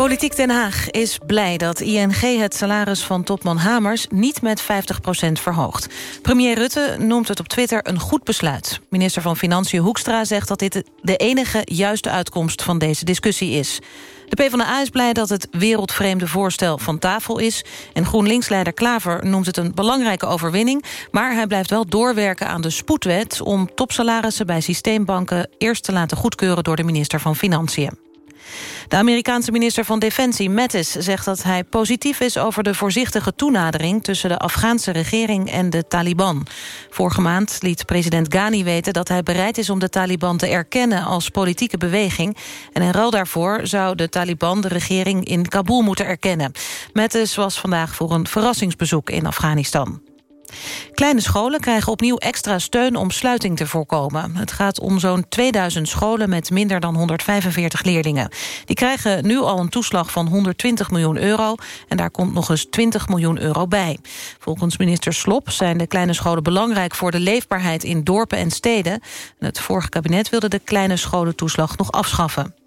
Politiek Den Haag is blij dat ING het salaris van topman Hamers... niet met 50% verhoogt. Premier Rutte noemt het op Twitter een goed besluit. Minister van Financiën Hoekstra zegt dat dit de enige juiste uitkomst... van deze discussie is. De PvdA is blij dat het wereldvreemde voorstel van tafel is. En GroenLinks-leider Klaver noemt het een belangrijke overwinning... maar hij blijft wel doorwerken aan de spoedwet... om topsalarissen bij systeembanken eerst te laten goedkeuren... door de minister van Financiën. De Amerikaanse minister van Defensie, Mattis, zegt dat hij positief is over de voorzichtige toenadering tussen de Afghaanse regering en de Taliban. Vorige maand liet president Ghani weten dat hij bereid is om de Taliban te erkennen als politieke beweging. En in ruil daarvoor zou de Taliban de regering in Kabul moeten erkennen. Mattis was vandaag voor een verrassingsbezoek in Afghanistan. Kleine scholen krijgen opnieuw extra steun om sluiting te voorkomen. Het gaat om zo'n 2000 scholen met minder dan 145 leerlingen. Die krijgen nu al een toeslag van 120 miljoen euro... en daar komt nog eens 20 miljoen euro bij. Volgens minister Slop zijn de kleine scholen belangrijk... voor de leefbaarheid in dorpen en steden. Het vorige kabinet wilde de kleine scholentoeslag nog afschaffen.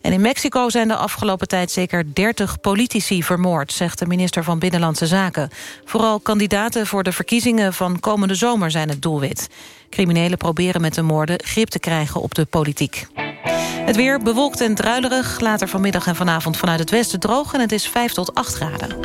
En in Mexico zijn de afgelopen tijd zeker 30 politici vermoord... zegt de minister van Binnenlandse Zaken. Vooral kandidaten voor de verkiezingen van komende zomer zijn het doelwit. Criminelen proberen met de moorden grip te krijgen op de politiek. Het weer bewolkt en druilerig. Later vanmiddag en vanavond vanuit het westen droog... en het is 5 tot 8 graden.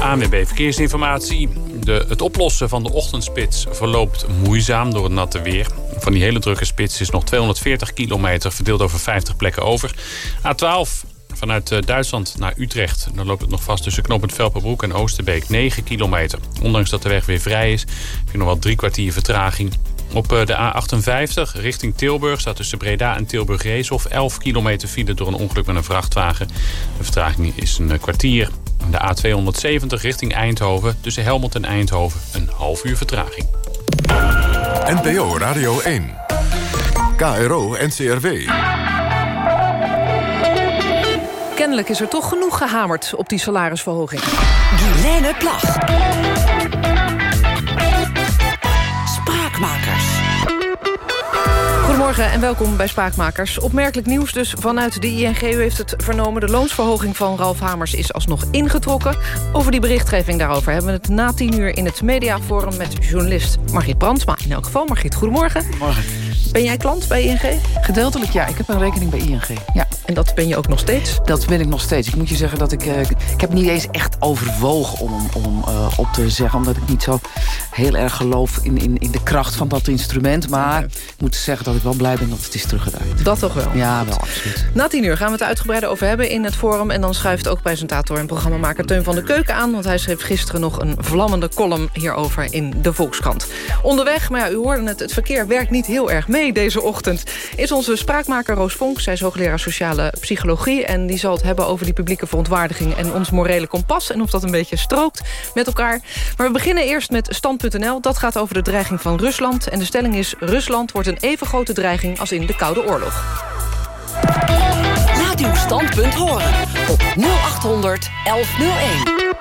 ANWB Verkeersinformatie. De, het oplossen van de ochtendspits verloopt moeizaam door het natte weer. Van die hele drukke spits is nog 240 kilometer verdeeld over 50 plekken over. A12 vanuit eh, Duitsland naar Utrecht. Dan loopt het nog vast tussen knooppunt Velperbroek en Oosterbeek. 9 kilometer. Ondanks dat de weg weer vrij is, heb je nog wel drie kwartier vertraging. Op eh, de A58 richting Tilburg staat tussen Breda en Tilburg-Reeshof 11 kilometer file door een ongeluk met een vrachtwagen. De vertraging is een eh, kwartier. De A270 richting Eindhoven tussen Helmond en Eindhoven een half uur vertraging. NPO Radio 1. KRO NCRW. Kennelijk is er toch genoeg gehamerd op die salarisverhoging. Guilaine Plag. Spraakmakers. Goedemorgen en welkom bij Spraakmakers. Opmerkelijk nieuws dus vanuit de ING. U heeft het vernomen. De loonsverhoging van Ralf Hamers is alsnog ingetrokken. Over die berichtgeving daarover hebben we het na tien uur... in het Mediaforum met journalist Margriet Brandsma. In elk geval, Margriet, goedemorgen. Morgen. Ben jij klant bij ING? Gedeeltelijk ja, ik heb een rekening bij ING. Ja. En dat ben je ook nog steeds? Dat ben ik nog steeds. Ik moet je zeggen dat ik... Uh, ik heb niet eens echt overwogen om, om uh, op te zeggen... omdat ik niet zo heel erg geloof in, in, in de kracht van dat instrument. Maar ik moet zeggen dat ik wel blij ben dat het is teruggedraaid. Dat toch wel? Ja, wel, absoluut. Na tien uur gaan we het uitgebreider over hebben in het forum. En dan schuift ook presentator en programmamaker Teun van de Keuken aan. Want hij schreef gisteren nog een vlammende column hierover in de Volkskrant. Onderweg, maar ja, u hoorde het, het verkeer werkt niet heel erg mee deze ochtend. Is onze spraakmaker Roos Vonk. Zij is hoogleraar sociale psychologie. En die zal het hebben over die publieke verontwaardiging en ons morele kompas. En of dat een beetje strookt met elkaar. Maar we beginnen eerst met Stand.nl. Dat gaat over de dreiging van Rusland. En de stelling is, Rusland wordt een even grote dreiging als in de Koude Oorlog. Laat uw standpunt horen op 0800 1101.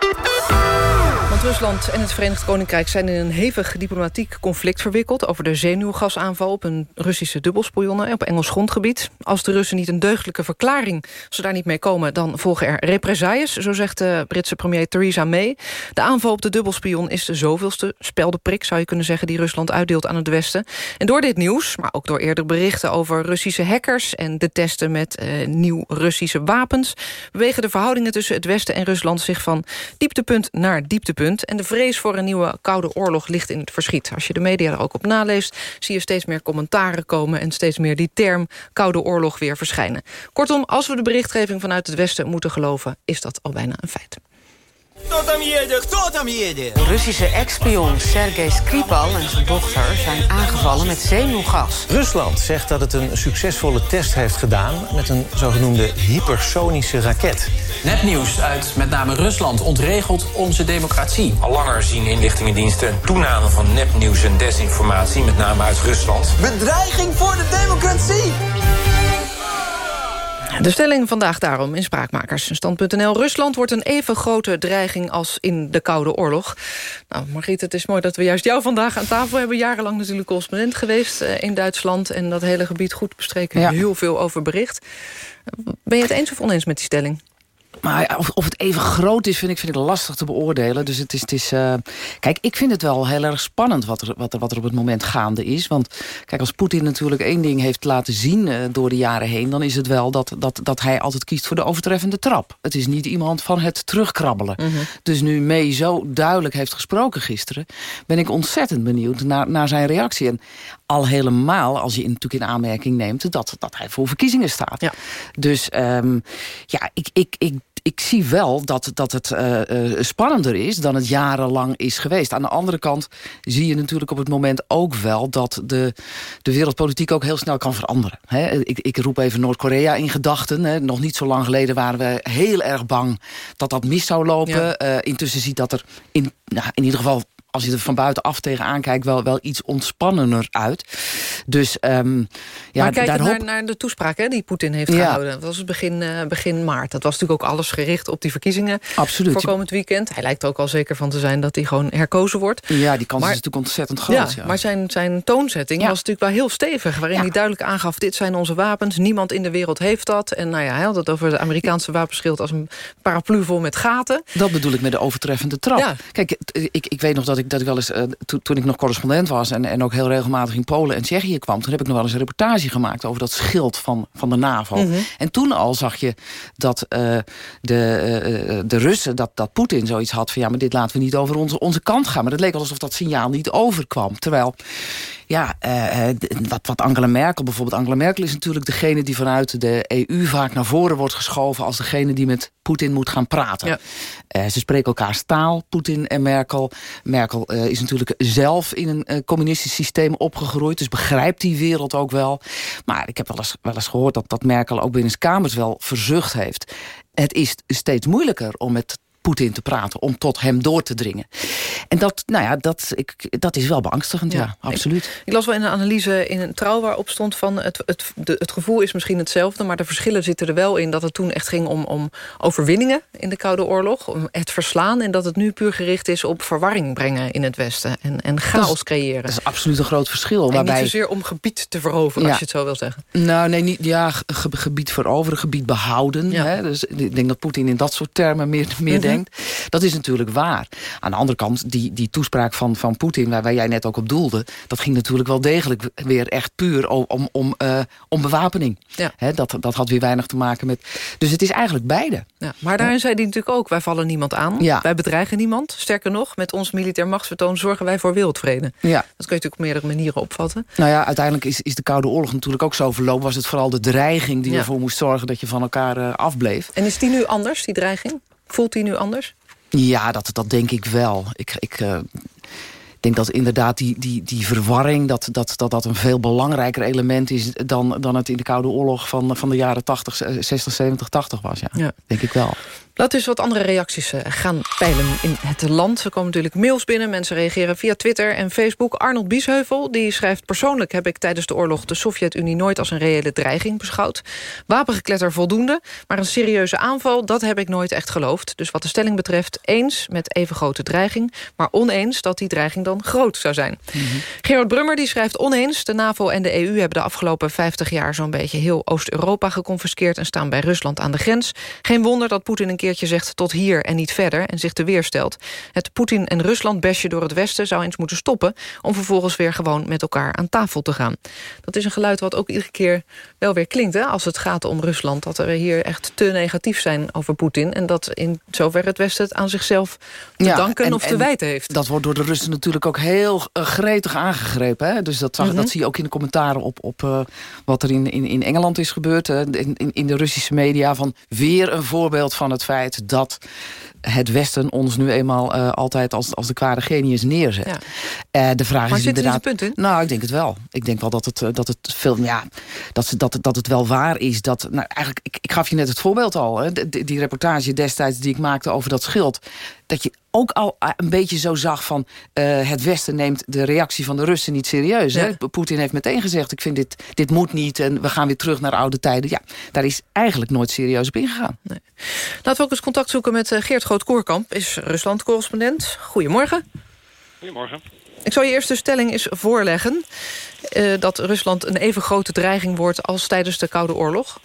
Want Rusland en het Verenigd Koninkrijk zijn in een hevig diplomatiek conflict verwikkeld... over de zenuwgasaanval op een Russische dubbelspionne op Engels grondgebied. Als de Russen niet een deugdelijke verklaring, ze daar niet mee komen... dan volgen er represailles, zo zegt de Britse premier Theresa May. De aanval op de dubbelspion is de zoveelste speldeprik... zou je kunnen zeggen, die Rusland uitdeelt aan het Westen. En door dit nieuws, maar ook door eerder berichten over Russische hackers... en de testen met eh, nieuw Russische wapens... bewegen de verhoudingen tussen het Westen en Rusland zich van dieptepunt naar dieptepunt. En de vrees voor een nieuwe koude oorlog ligt in het verschiet. Als je de media er ook op naleest, zie je steeds meer commentaren komen... en steeds meer die term koude oorlog weer verschijnen. Kortom, als we de berichtgeving vanuit het Westen moeten geloven... is dat al bijna een feit. De Russische ex-spion Sergei Skripal en zijn dochter zijn aangevallen met zenuwgas. Rusland zegt dat het een succesvolle test heeft gedaan... met een zogenoemde hypersonische raket. Nepnieuws uit met name Rusland ontregelt onze democratie. Al langer zien inlichtingendiensten een toename van nepnieuws en desinformatie... met name uit Rusland. Bedreiging voor de democratie! De stelling vandaag daarom in Spraakmakers. Stand.nl. Rusland wordt een even grote dreiging als in de Koude Oorlog. Nou, Margriet, het is mooi dat we juist jou vandaag aan tafel hebben. Jarenlang natuurlijk correspondent geweest eh, in Duitsland... en dat hele gebied goed bestreken. Heel veel over bericht. Ben je het eens of oneens met die stelling? Maar of, of het even groot is, vind ik, vind ik lastig te beoordelen. Dus het is... Het is uh... Kijk, ik vind het wel heel erg spannend wat er, wat, er, wat er op het moment gaande is. Want kijk, als Poetin natuurlijk één ding heeft laten zien uh, door de jaren heen... dan is het wel dat, dat, dat hij altijd kiest voor de overtreffende trap. Het is niet iemand van het terugkrabbelen. Mm -hmm. Dus nu May zo duidelijk heeft gesproken gisteren... ben ik ontzettend benieuwd naar, naar zijn reactie. En al helemaal, als je natuurlijk in aanmerking neemt... dat, dat hij voor verkiezingen staat. Ja. Dus um, ja, ik, ik, ik ik zie wel dat, dat het uh, uh, spannender is dan het jarenlang is geweest. Aan de andere kant zie je natuurlijk op het moment ook wel... dat de, de wereldpolitiek ook heel snel kan veranderen. He, ik, ik roep even Noord-Korea in gedachten. Nog niet zo lang geleden waren we heel erg bang dat dat mis zou lopen. Ja. Uh, intussen ziet dat er in, nou, in ieder geval als je er van buitenaf tegenaan kijkt... wel, wel iets ontspannender uit. Dus um, ja, maar kijk daar naar, hoop... naar de toespraak hè, die Poetin heeft ja. gehouden. Dat was begin, uh, begin maart. Dat was natuurlijk ook alles gericht op die verkiezingen... Absoluut. voor komend weekend. Hij lijkt er ook al zeker van te zijn dat hij gewoon herkozen wordt. Ja, die kans maar, is natuurlijk ontzettend groot. Ja, ja. Maar zijn, zijn toonzetting was natuurlijk wel heel stevig... waarin hij duidelijk aangaf, dit zijn onze wapens. Niemand in de wereld heeft dat. En nou ja, hij had het over de Amerikaanse wapenschild... als een paraplu vol met gaten. Dat bedoel ik met de overtreffende trap. Kijk, ik, ik weet nog dat ik, dat ik wel eens... Uh, to, toen ik nog correspondent was en, en ook heel regelmatig in Polen en Tsjechië kwam... toen heb ik nog wel eens een reportage gemaakt over dat schild van, van de NAVO. Mm -hmm. En toen al zag je dat uh, de, uh, de Russen, dat, dat Poetin zoiets had van... ja, maar dit laten we niet over onze, onze kant gaan. Maar het leek alsof dat signaal niet overkwam. Terwijl ja, uh, wat, wat Angela Merkel bijvoorbeeld... Angela Merkel is natuurlijk degene die vanuit de EU vaak naar voren wordt geschoven... als degene die met Poetin moet gaan praten. Ja. Uh, ze spreken elkaar taal, Poetin en Merkel. Merkel uh, is natuurlijk zelf in een communistisch systeem opgegroeid... dus begrijpt die wereld ook wel. Maar ik heb wel eens, wel eens gehoord dat, dat Merkel ook binnen kamers wel verzucht heeft. Het is steeds moeilijker om met Poetin te praten, om tot hem door te dringen. En dat, nou ja, dat, ik, dat is wel beangstigend, ja, ja absoluut. Ik, ik, las wel in een analyse in een trouw waarop stond van... Het, het, de, het gevoel is misschien hetzelfde, maar de verschillen zitten er wel in... dat het toen echt ging om, om overwinningen in de Koude Oorlog, om het verslaan... en dat het nu puur gericht is op verwarring brengen in het Westen... en, en chaos dat is, creëren. Dat is absoluut een groot verschil. En waarbij... niet zozeer om gebied te veroveren, ja. als je het zo wil zeggen. Nou, nee, niet, ja, ge, gebied veroveren, gebied behouden. Ja. Hè? Dus ik denk dat Poetin in dat soort termen meer, meer mm -hmm. Denkt. Dat is natuurlijk waar. Aan de andere kant, die, die toespraak van, van Poetin... Waar, waar jij net ook op doelde... dat ging natuurlijk wel degelijk weer echt puur om, om, uh, om bewapening. Ja. He, dat, dat had weer weinig te maken met... Dus het is eigenlijk beide. Ja, maar daarin zei hij natuurlijk ook... wij vallen niemand aan, ja. wij bedreigen niemand. Sterker nog, met ons militair machtsvertoon... zorgen wij voor wereldvrede. Ja. Dat kun je natuurlijk op meerdere manieren opvatten. Nou ja, uiteindelijk is, is de Koude Oorlog natuurlijk ook zo verlopen... was het vooral de dreiging die ervoor moest zorgen... dat je van elkaar uh, afbleef. En is die nu anders, die dreiging? Voelt die nu anders? Ja, dat, dat denk ik wel. Ik, ik uh, denk dat inderdaad die, die, die verwarring... Dat, dat, dat dat een veel belangrijker element is... dan, dan het in de Koude Oorlog van, van de jaren 80, 60, 70, 80 was. Ja, ja. denk ik wel. Laten we eens wat andere reacties uh, gaan peilen in het land. Er komen natuurlijk mails binnen. Mensen reageren via Twitter en Facebook. Arnold Biesheuvel die schrijft... persoonlijk heb ik tijdens de oorlog de Sovjet-Unie... nooit als een reële dreiging beschouwd. Wapengekletter voldoende, maar een serieuze aanval... dat heb ik nooit echt geloofd. Dus wat de stelling betreft eens met even grote dreiging... maar oneens dat die dreiging dan groot zou zijn. Mm -hmm. Gerard Brummer die schrijft oneens... de NAVO en de EU hebben de afgelopen 50 jaar... zo'n beetje heel Oost-Europa geconfiskeerd... en staan bij Rusland aan de grens. Geen wonder dat Poetin een keertje zegt tot hier en niet verder... en zich te weerstelt. Het Poetin- en Rusland-besje door het Westen zou eens moeten stoppen... om vervolgens weer gewoon met elkaar aan tafel te gaan. Dat is een geluid wat ook iedere keer wel weer klinkt... Hè, als het gaat om Rusland, dat we hier echt te negatief zijn over Poetin... en dat in zover het Westen het aan zichzelf te danken of te wijten heeft. Dat wordt door de Russen natuurlijk ook heel uh, gretig aangegrepen. Hè? Dus dat, zag, Mhm. dat zie je ook in de commentaren op, op uh, wat er in, in, in Engeland is gebeurd. Uh, in, in, in de Russische media van weer een voorbeeld van het feit dat het Westen ons nu eenmaal uh, altijd als, als de kwade genius neerzet. Ja. Uh, de vraag maar is zit inderdaad. Er punt in? Nou, ik denk het wel. Ik denk wel dat het, uh, dat het veel. Ja, dat, ze, dat, dat het wel waar is. Dat, nou, eigenlijk, ik, ik gaf je net het voorbeeld al. Hè, die, die reportage destijds die ik maakte over dat schild. Dat je ook al een beetje zo zag van... Uh, het Westen neemt de reactie van de Russen niet serieus. Ja. Poetin heeft meteen gezegd, ik vind dit, dit moet niet... en we gaan weer terug naar oude tijden. Ja, daar is eigenlijk nooit serieus op ingegaan. Nee. Laten we ook eens contact zoeken met uh, Geert Groot-Koerkamp... is Rusland-correspondent. Goedemorgen. Goedemorgen. Ik zal je eerste stelling eens voorleggen... Uh, dat Rusland een even grote dreiging wordt als tijdens de Koude Oorlog.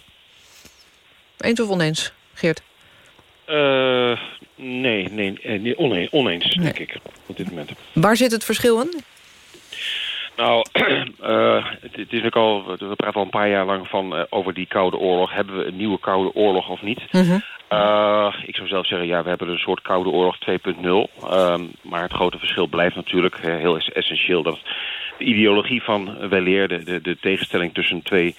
Eens of oneens, Geert? Uh, nee, nee, nee oneens, oneens nee. denk ik, op dit moment. Waar zit het verschil in? Nou, uh, het, het, is ook al, we praten al een paar jaar lang van uh, over die Koude Oorlog. Hebben we een nieuwe Koude Oorlog of niet? Mm -hmm. uh, ik zou zelf zeggen, ja, we hebben een soort Koude Oorlog 2.0. Um, maar het grote verschil blijft natuurlijk heel essentieel. Dat de ideologie van weleer, de, de, de tegenstelling tussen twee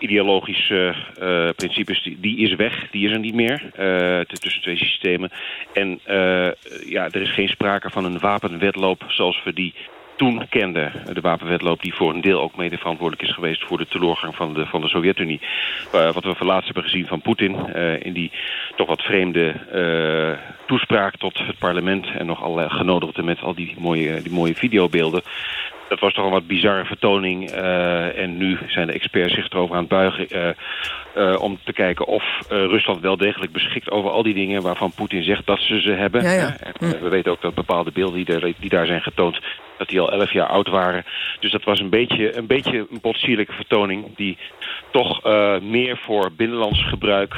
ideologische uh, principes, die, is weg. Die is er niet meer uh, tussen twee systemen. En ja, er is geen sprake van een wapenwedloop zoals we die toen kenden. De wapenwedloop die voor een deel ook mede verantwoordelijk is geweest... voor de teleurgang van de, van de Sovjet-Unie. wat we laatst hebben gezien van Poetin... in die toch wat vreemde toespraak tot het parlement... en nog allerlei genodigden met al die mooie, die mooie videobeelden dat was toch een wat bizarre vertoning. Uh, en nu zijn de experts zich erover aan het buigen... Uh, uh, om te kijken of Rusland wel degelijk beschikt over al die dingen... waarvan Poetin zegt dat ze ze hebben. Ja, ja. En, we weten ook dat bepaalde beelden die, er, die daar zijn getoond... dat die al elf jaar oud waren. Dus dat was een beetje een, beetje een potsierlijke vertoning... die toch meer voor binnenlands gebruik...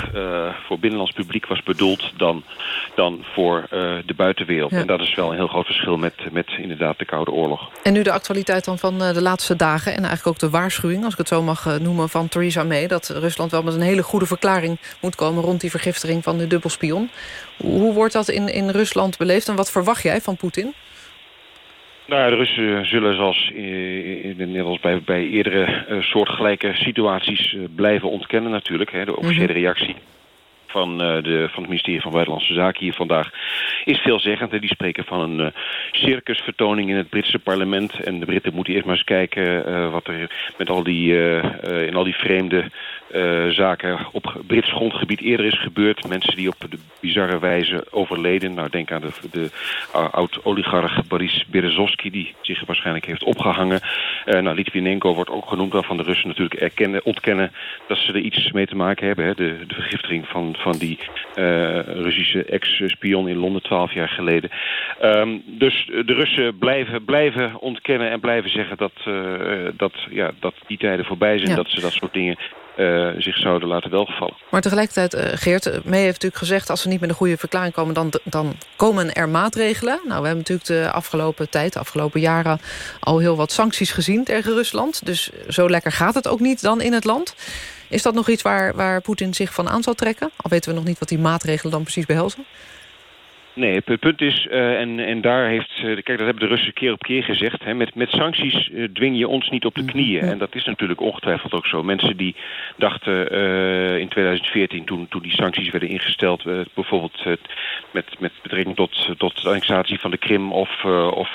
voor binnenlands publiek was bedoeld... dan, dan voor de buitenwereld. Ja. En dat is wel een heel groot verschil met, met inderdaad de Koude Oorlog. En nu de actualiteit dan van de laatste dagen... en eigenlijk ook de waarschuwing, als ik het zo mag noemen... van Theresa May, dat Rusland wel met een hele goede verklaring moet komen... rond die vergiftiging van de dubbelspion. Hoe wordt dat in, in Rusland beleefd en wat verwacht jij van Poetin? Nou, de Russen zullen zoals in, net als bij, bij eerdere uh, soortgelijke situaties uh, blijven ontkennen natuurlijk. Hè, de officiële -hmm. reactie van, uh, de, van het ministerie van Buitenlandse Zaken hier vandaag is veelzeggend. Die spreken van een uh, circusvertoning in het Britse parlement. En de Britten moeten eerst maar eens kijken uh, wat er met al die, in al die vreemde zaken op Brits grondgebied eerder is gebeurd. Mensen die op de bizarre wijze overleden. Nou, denk aan de, de oud-oligarch Boris Berezovsky die zich waarschijnlijk heeft opgehangen. nou, Litvinenko wordt ook genoemd waarvan de Russen natuurlijk erkennen, ontkennen dat ze er iets mee te maken hebben. Hè. De, de vergiftiging van van die uh, Russische ex-spion in Londen twaalf jaar geleden. Um, dus de Russen blijven, blijven ontkennen en blijven zeggen dat, uh, dat, ja, dat die tijden voorbij zijn. Ja. Dat ze dat soort dingen uh, zich zouden laten welgevallen. Maar tegelijkertijd, uh, Geert, May heeft natuurlijk gezegd... als ze niet met een goede verklaring komen, dan, dan komen er maatregelen. Nou, we hebben natuurlijk de afgelopen tijd, de afgelopen jaren... al heel wat sancties gezien tegen Rusland. Dus zo lekker gaat het ook niet dan in het land. Is dat nog iets waar, waar Poetin zich van aan zal trekken? Al weten we nog niet wat die maatregelen dan precies behelzen. Nee, het punt is, uh, en, en daar heeft, uh, kijk, dat hebben de Russen keer op keer gezegd, hè, met, met sancties uh, dwing je ons niet op de knieën. En dat is natuurlijk ongetwijfeld ook zo. Mensen die dachten in 2014, toen, toen die sancties werden ingesteld, bijvoorbeeld met, met betrekking tot, tot de annexatie van de Krim of, of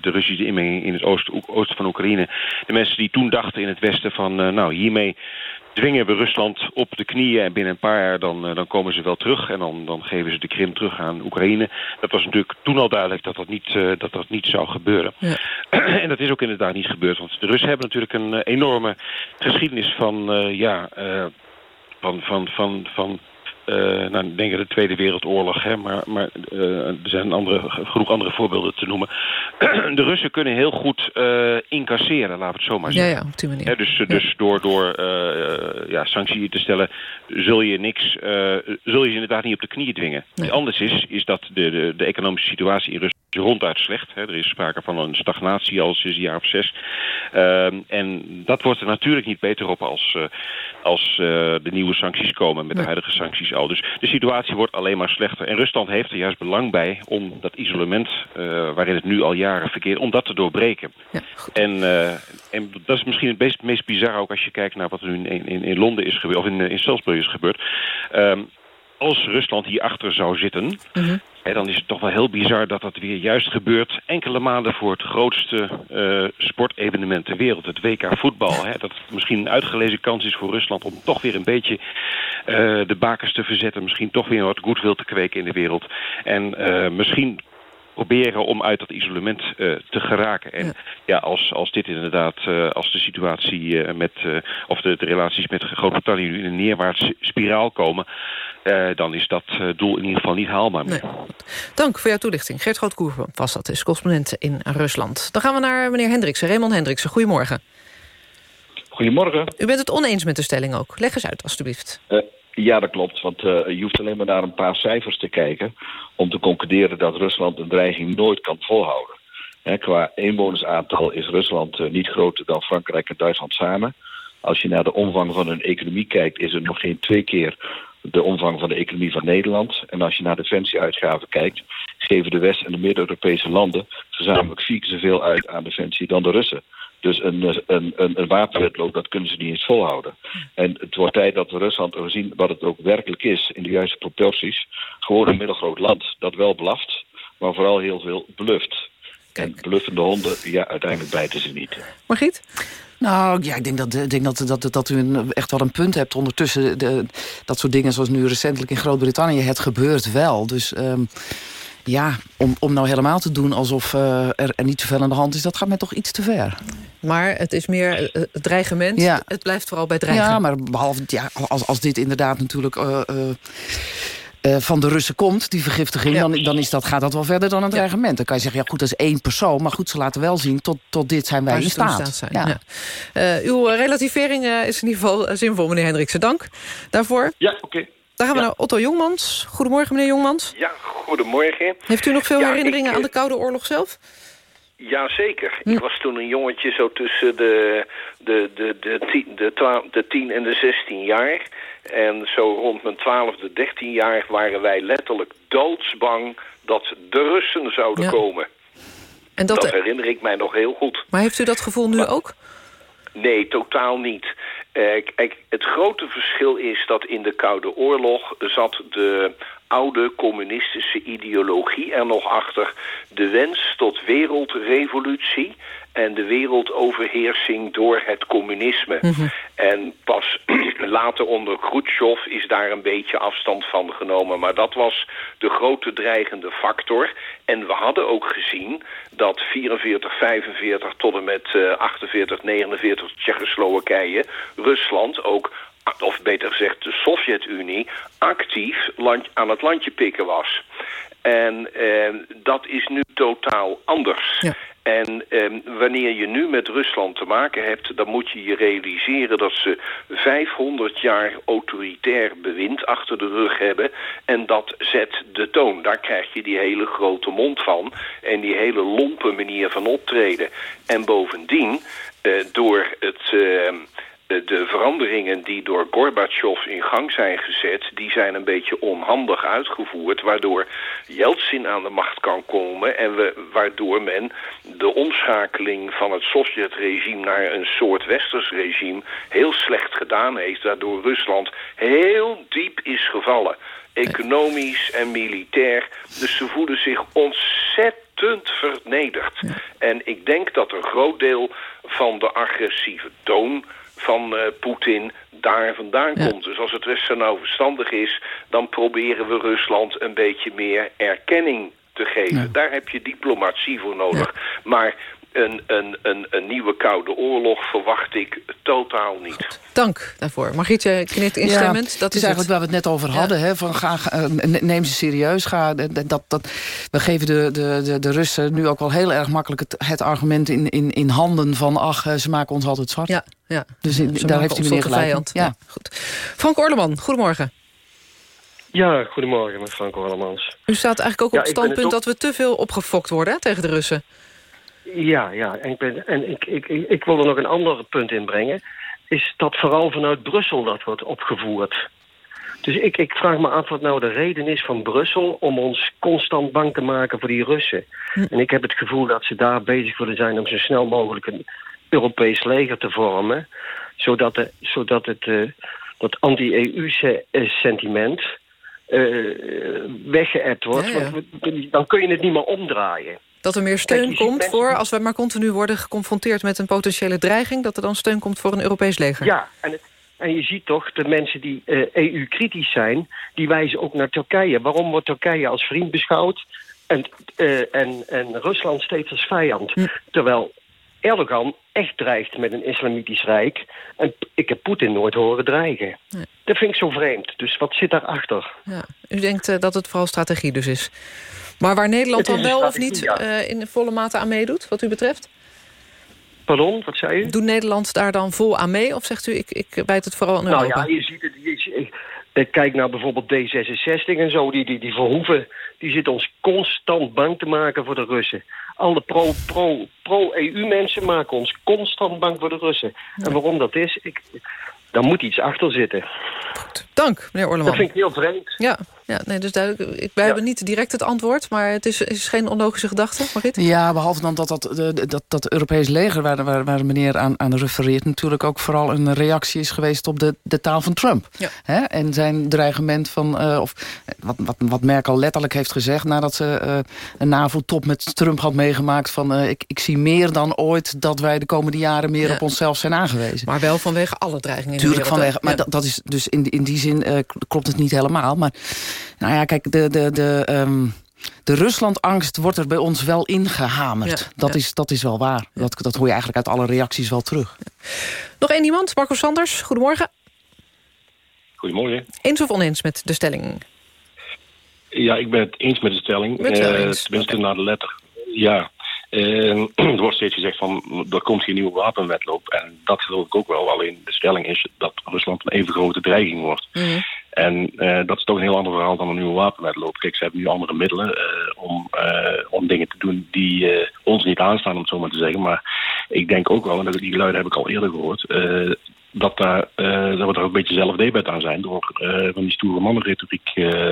de Russische inmenging in het oosten, oosten van Oekraïne. De mensen die toen dachten in het westen van, nou, hiermee dwingen we Rusland op de knieën en binnen een paar jaar dan, uh, dan komen ze wel terug en dan, dan geven ze de Krim terug aan Oekraïne. Dat was natuurlijk toen al duidelijk dat dat niet, uh, dat dat niet zou gebeuren. Ja. en dat is ook inderdaad niet gebeurd, want de Russen hebben natuurlijk een uh, enorme geschiedenis van, ja, van, van, van, van nou, denk aan de Tweede Wereldoorlog, hè, maar, maar er zijn andere, genoeg andere voorbeelden te noemen. de Russen kunnen heel goed incasseren, laten we het zo maar zeggen. Ja, ja op die manier. dus dus door, door ja, sancties te stellen, zul je niks, zul je ze inderdaad niet op de knieën dwingen. Nee. Anders is, is dat de, de, de economische situatie in Rusland ronduit slecht. Hè. Er is sprake van een stagnatie al sinds een jaar of zes. Ehm, en dat wordt er natuurlijk niet beter op als, uh, als uh, de nieuwe sancties komen met de huidige sancties al. Dus de situatie wordt alleen maar slechter. En Rusland heeft er juist belang bij om dat isolement, uh, waarin het nu al jaren verkeert, om dat te doorbreken. Ja, en, en dat is misschien het meest, meest bizar ook als je kijkt naar wat er nu in, in, in Londen is gebeurd, of in, in Salzburg is gebeurd. Um, als Rusland hierachter zou zitten... Mm -hmm. hè, dan is het toch wel heel bizar dat dat weer juist gebeurt... enkele maanden voor het grootste uh, sportevenement ter wereld, het WK voetbal. Hè, dat het misschien een uitgelezen kans is voor Rusland... om toch weer een beetje uh, de bakens te verzetten... misschien toch weer wat goodwill te kweken in de wereld. En uh, misschien proberen om uit dat isolement uh, te geraken. En ja, ja als, als dit inderdaad, uh, als de situatie uh, met, of de, de, relaties met Groot-Brittannië nu in een neerwaartse spiraal komen, dan is dat doel in ieder geval niet haalbaar meer. Nee. Dank voor jouw toelichting. Gert Groot-Koer was dat is correspondent in Rusland. Dan gaan we naar meneer Hendriksen, Raymond Hendriksen. Goedemorgen. Goedemorgen. U bent het oneens met de stelling ook. Leg eens uit, alstublieft. Ja, dat klopt. Want uh, je hoeft alleen maar naar een paar cijfers te kijken... om te concluderen dat Rusland een dreiging nooit kan volhouden. He, qua inwonersaantal is Rusland uh, niet groter dan Frankrijk en Duitsland samen. Als je naar de omvang van hun economie kijkt... is het nog geen twee keer de omvang van de economie van Nederland. En als je naar defensieuitgaven kijkt... geven de West- en de Midden-Europese landen... gezamenlijk vier keer zoveel uit aan defensie dan de Russen. Dus een, een, een, een wapenwetloop, dat kunnen ze niet eens volhouden. En het wordt tijd dat we Rusland zien wat het ook werkelijk is... in de juiste proporties. Gewoon een middelgroot land dat wel blaft, maar vooral heel veel bluft. En bluffende honden, ja, uiteindelijk bijten ze niet. Margriet? Nou, ja, ik denk dat, ik denk dat, dat, dat u een, echt wel een punt hebt. Ondertussen, de, dat soort dingen zoals nu recentelijk in Groot-Brittannië... het gebeurt wel, dus... Um, ja, om, om nou helemaal te doen alsof uh, er, er niet zoveel aan de hand is... dat gaat mij toch iets te ver. Maar het is meer uh, het dreigement. Ja. Het blijft vooral bij dreigen. Ja, maar behalve ja, als, als dit inderdaad natuurlijk... Uh, uh, van de Russen komt, die vergiftiging... Ja. Dan, dan is dat, gaat dat wel verder dan een dreigement. Dan kan je zeggen, ja goed, dat is één persoon. Maar goed, ze laten wel zien, tot, tot dit zijn wij in staat. Zijn, ja. Ja. Uh, uw relativering uh, is in ieder geval zinvol, meneer Hendriksen. Dank daarvoor. Ja, oké. Okay. Dan gaan we naar Otto Jongmans. Goedemorgen, meneer Jongmans. Ja, goedemorgen. Heeft u nog veel herinneringen ik, aan de Koude Oorlog zelf? Jazeker. Hm. Ik was toen een jongetje zo tussen de, de, de, de, tien, de, de 10 en de 16 jaar. En zo rond mijn 12e, 13 jaar waren wij letterlijk doodsbang dat de Russen zouden ja. komen. En dat, dat herinner ik mij nog heel goed. Maar heeft u dat gevoel nu maar, ook? Nee, totaal niet. Uh, kijk, het grote verschil is dat in de Koude Oorlog zat de oude communistische ideologie er nog achter. De wens tot wereldrevolutie en de wereldoverheersing door het communisme. Mm -hmm. En pas later onder Khrushchev is daar een beetje afstand van genomen. Maar dat was de grote dreigende factor. En we hadden ook gezien dat 44, 45 tot en met uh, 48, 49 Tsjechoslowakije... Rusland ook of beter gezegd de Sovjet-Unie, actief land, aan het landje pikken was. En eh, dat is nu totaal anders. Ja. En eh, wanneer je nu met Rusland te maken hebt... dan moet je je realiseren dat ze 500 jaar autoritair bewind achter de rug hebben. En dat zet de toon. Daar krijg je die hele grote mond van. En die hele lompe manier van optreden. En bovendien, eh, door het de veranderingen die door Gorbachev in gang zijn gezet... die zijn een beetje onhandig uitgevoerd... waardoor Yeltsin aan de macht kan komen... en we, waardoor men de omschakeling van het Sovjet-regime... naar een soort westers regime heel slecht gedaan heeft... waardoor Rusland heel diep is gevallen. Economisch en militair. Dus ze voelen zich ontzettend vernederd. En ik denk dat een groot deel van de agressieve toon van uh, Poetin daar vandaan ja. komt. Dus als het Westen nou verstandig is... dan proberen we Rusland een beetje meer erkenning te geven. Ja. Daar heb je diplomatie voor nodig. Ja. Maar een, een, een, een nieuwe koude oorlog verwacht ik totaal niet. Dank daarvoor. Margrietje knikt instemmend. Ja, dat is, is eigenlijk waar we het net over hadden. Hè, van ga, ga, neem ze serieus. Ga, dat, dat, we geven de, de, de, de Russen nu ook wel heel erg makkelijk het, het argument in, in, in handen van... ach, ze maken ons altijd zwart. Ja, ja. Dus in, daar heeft hij meneer gelijk. Ja. ja. goed. Frank Orleman, goedemorgen. Ja, goedemorgen met Frank Orlemans. U staat eigenlijk ook op het standpunt dat we te veel opgefokt worden hè, tegen de Russen. Ja, ja. En, ik, ben, en ik, ik, ik, ik wil er nog een ander punt in brengen. Is dat vooral vanuit Brussel dat wordt opgevoerd. Dus ik, ik vraag me af wat nou de reden is van Brussel... om ons constant bang te maken voor die Russen. Hm. En ik heb het gevoel dat ze daar bezig willen zijn... om zo snel mogelijk een Europees leger te vormen... zodat, de, zodat het uh, dat anti-EU-sentiment... Uh, weggeëpt wordt. Ja, ja. Want dan kun je het niet meer omdraaien. Dat er meer steun komt voor, als we maar continu worden geconfronteerd met een potentiële dreiging... dat er dan steun komt voor een Europees leger. Ja, en, het, en je ziet toch, de mensen die uh, EU-kritisch zijn... die wijzen ook naar Turkije. Waarom wordt Turkije als vriend beschouwd... en, uh, en, en Rusland steeds als vijand? Hm. Terwijl Erdogan echt dreigt met een islamitisch rijk... en ik heb Poetin nooit horen dreigen. Nee. Dat vind ik zo vreemd. Dus wat zit daarachter? Ja. U denkt uh, dat het vooral strategie dus is? Maar waar Nederland dan wel of niet uh, in volle mate aan meedoet, wat u betreft? Pardon, wat zei u? Doet Nederland daar dan vol aan mee? Of zegt u, ik, ik bijt het vooral in nou, Europa? Nou ja, je ziet het... Je, ik kijk naar bijvoorbeeld D66 en zo. Die, die, die Verhoeven, die zitten ons constant bang te maken voor de Russen. Alle pro-EU-mensen pro, pro mensen maken ons constant bang voor de Russen. Ja. En waarom dat is, ik, daar moet iets achter zitten. Goed. Dank, meneer Orleman. Dat vind ik heel vreemd. Ja, ja nee, dus duidelijk. Ik, wij ja. hebben niet direct het antwoord, maar het is, is geen onlogische gedachte, Margriet? Ja, behalve dan dat dat, dat, dat Europees leger, waar, waar, waar meneer aan, aan refereert... natuurlijk ook vooral een reactie is geweest op de, de taal van Trump. Ja. Hè? En zijn dreigement van, uh, of wat, wat, wat Merkel letterlijk heeft gezegd... nadat ze uh, een NAVO-top met Trump had meegemaakt... van uh, ik, ik zie meer dan ooit dat wij de komende jaren meer ja. op onszelf zijn aangewezen. Maar wel vanwege alle dreigingen Tuurlijk vanwege, maar dat, dat is dus in, in die zin klopt het niet helemaal. Maar nou ja, kijk, de, de, de, um, de Rusland-angst wordt er bij ons wel ingehamerd. Ja, dat, ja. Is, dat is wel waar. Ja. Dat, dat hoor je eigenlijk uit alle reacties wel terug. Nog één iemand, Marco Sanders, goedemorgen. Goedemorgen. Eens of oneens met de stelling? Ja, ik ben het eens met de stelling. Met uh, eens. Tenminste, okay. naar de letter. Ja, uh, er wordt steeds gezegd van er komt geen nieuwe wapenwetloop. En dat geloof ik ook wel. Alleen de stelling is dat Rusland een even grote dreiging wordt. Mm -hmm. En uh, dat is toch een heel ander verhaal dan een nieuwe wapenwetloop. Kijk, ze hebben nu andere middelen uh, om, om dingen te doen die ons niet aanstaan, om het zo maar te zeggen. Maar ik denk ook wel, en die geluiden heb ik al eerder gehoord... dat, daar, dat we daar ook een beetje zelf debet aan zijn... door van die stoere mannenretoriek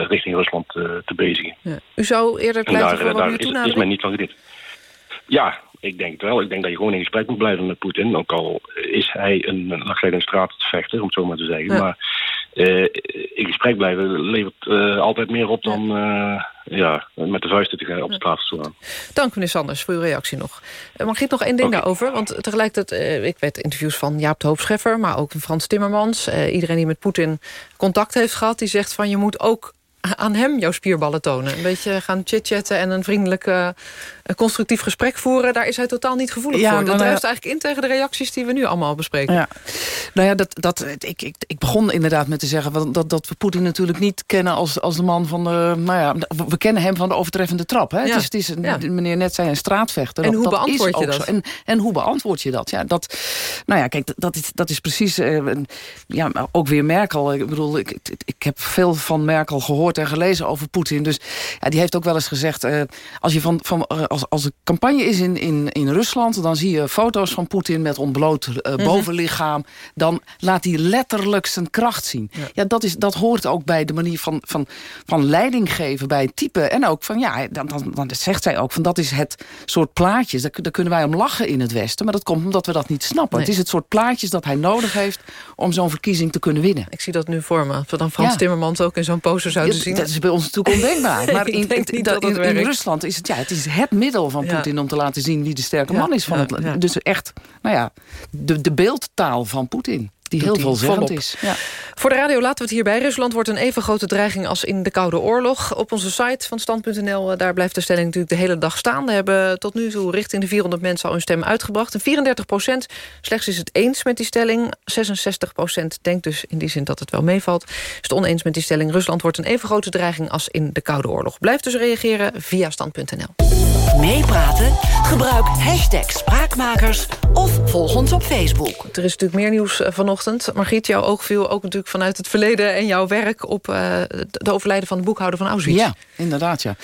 richting Rusland te bezigen. Ja. U zou eerder pleiten voor wat daar is, is men niet van gedit. Ja, ik denk wel. Ik denk dat je gewoon in gesprek moet blijven met Poetin. Ook al is hij een, een, een straatvechter, om het zo maar te zeggen. Ja. Maar uh, in gesprek blijven levert uh, altijd meer op dan uh, ja, met de vuisten te gaan op straat te slaan. Dank meneer Sanders voor uw reactie nog. Mag ik nog één ding okay. daarover? Want tegelijkertijd, ik weet interviews van Jaap de Hoop Scheffer... maar ook van Frans Timmermans. iedereen die met Poetin contact heeft gehad... die zegt van je moet ook aan hem jouw spierballen tonen. Een beetje gaan chit-chatten en een vriendelijk uh, constructief gesprek voeren. Daar is hij totaal niet gevoelig ja, voor. Dat nou, druist eigenlijk in tegen de reacties die we nu allemaal bespreken. Ja. Nou ja, dat, dat, ik, ik, ik begon inderdaad met te zeggen... dat, dat we Poetin natuurlijk niet kennen als, als de man van de... Nou ja, we kennen hem van de overtreffende trap. Hè? Ja. Het is, het is een, meneer net zei, een straatvechter. En dat, hoe beantwoord je dat? Zo. En, en hoe beantwoord je dat? Ja, dat nou ja, kijk, dat is, dat is precies... Uh, ja, ook weer Merkel. Ik bedoel, ik, ik heb veel van Merkel gehoord en gelezen over Poetin. Dus ja, die heeft ook wel eens gezegd... Uh, als, je van, van, uh, als, als er campagne is in, in, in Rusland... dan zie je foto's van Poetin met ontbloot uh, mm -hmm. bovenlichaam. Dan laat hij letterlijk zijn kracht zien. Ja, ja dat, is, dat hoort ook bij de manier van, van, van leiding geven, bij het type. En ook van, ja, dan, dan, dan zegt zij ook... van dat is het soort plaatjes. Daar, daar kunnen wij om lachen in het Westen. Maar dat komt omdat we dat niet snappen. Nee. Het is het soort plaatjes dat hij nodig heeft... om zo'n verkiezing te kunnen winnen. Ik zie dat nu voor me. We dan Frans ja. Timmermans ook in zo'n poster zouden ja, Dat is bij ons natuurlijk ondenkbaar. Maar in, in, dat in, in Rusland is het, ja, het is het middel van Poetin... om te laten zien wie de sterke man is. Van het, dus echt, nou ja, de, de beeldtaal van Poetin. Die heel veelzeggend is. Ja. Voor de radio laten we het hierbij. Rusland wordt een even grote dreiging als in de Koude Oorlog. Op onze site van stand.nl, eh, daar blijft de stelling natuurlijk de hele dag staan. We hebben tot nu toe richting de 400 mensen al hun stem uitgebracht. En 34 procent slechts is het eens met die stelling. 66 procent denkt dus in die zin dat het wel meevalt. Is het oneens met die stelling. Rusland wordt een even grote dreiging als in de Koude Oorlog. Blijf dus reageren via stand.nl. Meepraten? Gebruik hashtag Spraakmakers of volg ons op Facebook. Er is natuurlijk meer nieuws eh, vanochtend. Margriet, jouw oog viel ook natuurlijk vanuit het verleden... en jouw werk op uh, de overlijden van de boekhouder van Auschwitz. Ja, inderdaad, ja.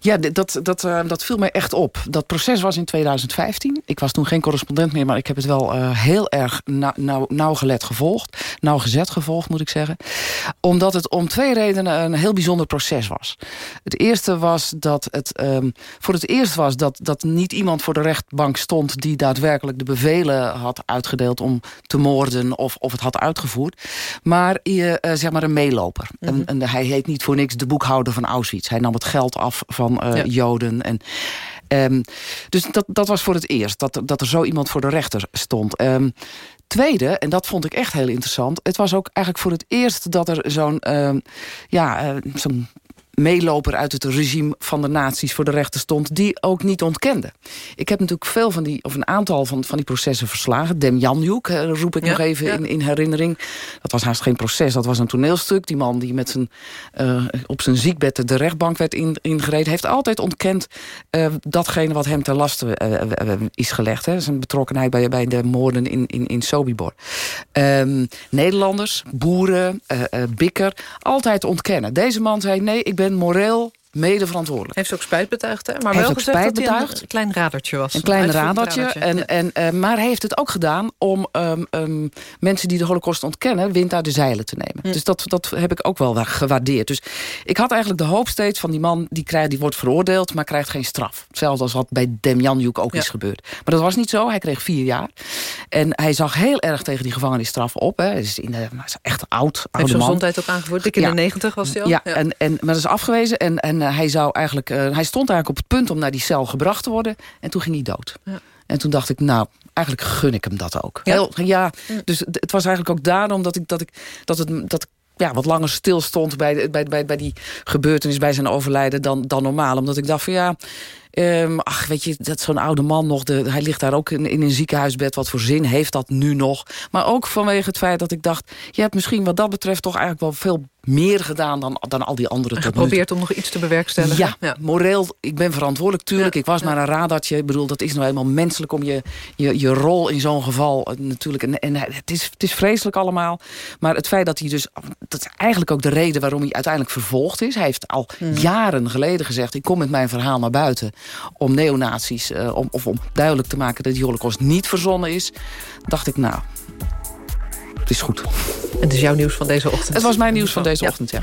Ja, dat, dat, uh, dat viel mij echt op. Dat proces was in 2015. Ik was toen geen correspondent meer... maar ik heb het wel heel erg nauw, nauwgelet gevolgd. Nauwgezet gevolgd, moet ik zeggen. Omdat het om twee redenen een heel bijzonder proces was. Het eerste was dat het... Um, voor het eerst was dat, dat niet iemand voor de rechtbank stond... die daadwerkelijk de bevelen had uitgedeeld om te moorden... of, of het had uitgevoerd. Maar, uh, zeg maar een meeloper. Mm -hmm. en, en, hij heet niet voor niks de boekhouder van Auschwitz. Hij nam het geld af van ja. Joden. En, um, dus dat, dat was voor het eerst, dat, dat er zo iemand voor de rechter stond. Um, Tweede, en dat vond ik echt heel interessant... het was ook eigenlijk voor het eerst dat er zo'n uh, ja, uh, zo'n meeloper uit het regime van de nazi's voor de rechter stond... die ook niet ontkende. Ik heb natuurlijk veel van die, of een aantal van, van die processen verslagen. Demjanjuk roep ik ja, nog even ja. in, in herinnering. Dat was haast geen proces, dat was een toneelstuk. Die man die met zijn, uh, op zijn ziekbed de rechtbank werd in, ingereden... heeft altijd ontkend uh, datgene wat hem ter laste uh, is gelegd. Hè. Zijn betrokkenheid bij, bij de moorden in, in, in Sobibor. Um, Nederlanders, boeren, Bikker, altijd ontkennen. Deze man zei, nee, ik ben moreel mede verantwoordelijk. Heeft ook spijt betuigd, hè? Maar heeft wel gezegd spijt dat betuigd. hij een klein radertje was. Een klein radertje. En, ja. en, uh, maar hij heeft het ook gedaan om um, um, mensen die de holocaust ontkennen... wind uit de zeilen te nemen. Hm. Dus dat, dat heb ik ook wel gewaardeerd. Dus ik had eigenlijk de hoop steeds van die man... die, krijgt, die wordt veroordeeld, maar krijgt geen straf. Hetzelfde als wat bij Demjanjuk ook ja. is gebeurd. Maar dat was niet zo. Hij kreeg vier jaar. En hij zag heel erg tegen die gevangenisstraf op. Hè. Hij is, in de, hij is echt oud, oude Heeft zijn gezondheid ook aangevoerd. Dik in de negentig was hij al. Ja, En, en, maar dat is afgewezen. En, en uh, hij, zou eigenlijk, uh, hij stond eigenlijk op het punt om naar die cel gebracht te worden. En toen ging hij dood. Ja. En toen dacht ik, nou, eigenlijk gun ik hem dat ook. Ja, Heel, ja dus het was eigenlijk ook daarom dat ik, dat ik, dat het, dat ja, wat langer stilstond bij, de, bij, bij, bij die gebeurtenis, bij zijn overlijden dan, dan normaal. Omdat ik dacht van ja, Um, ach, weet je, dat zo'n oude man nog... De, hij ligt daar ook in, in, een ziekenhuisbed. Wat voor zin heeft dat nu nog? Maar ook vanwege het feit dat ik dacht... je hebt misschien wat dat betreft toch eigenlijk wel veel meer gedaan dan, dan al die anderen. Geprobeerd om nog iets te bewerkstelligen. Ja, ja, moreel, ik ben verantwoordelijk, tuurlijk. Ja, ik was ja. maar een radartje. Ik bedoel, dat is nou helemaal menselijk om je, je, je rol in zo'n geval natuurlijk. En, en het, is, het is vreselijk allemaal. Maar het feit dat hij dus... Dat is eigenlijk ook de reden waarom hij uiteindelijk vervolgd is. Hij heeft al hmm. jaren geleden gezegd... ik kom met mijn verhaal naar buiten om neonazies... Uh, om, of om duidelijk te maken dat die holocaust niet verzonnen is. dacht ik, nou, het is goed. Het is jouw nieuws van deze ochtend. Het was mijn nieuws van deze ochtend, ja.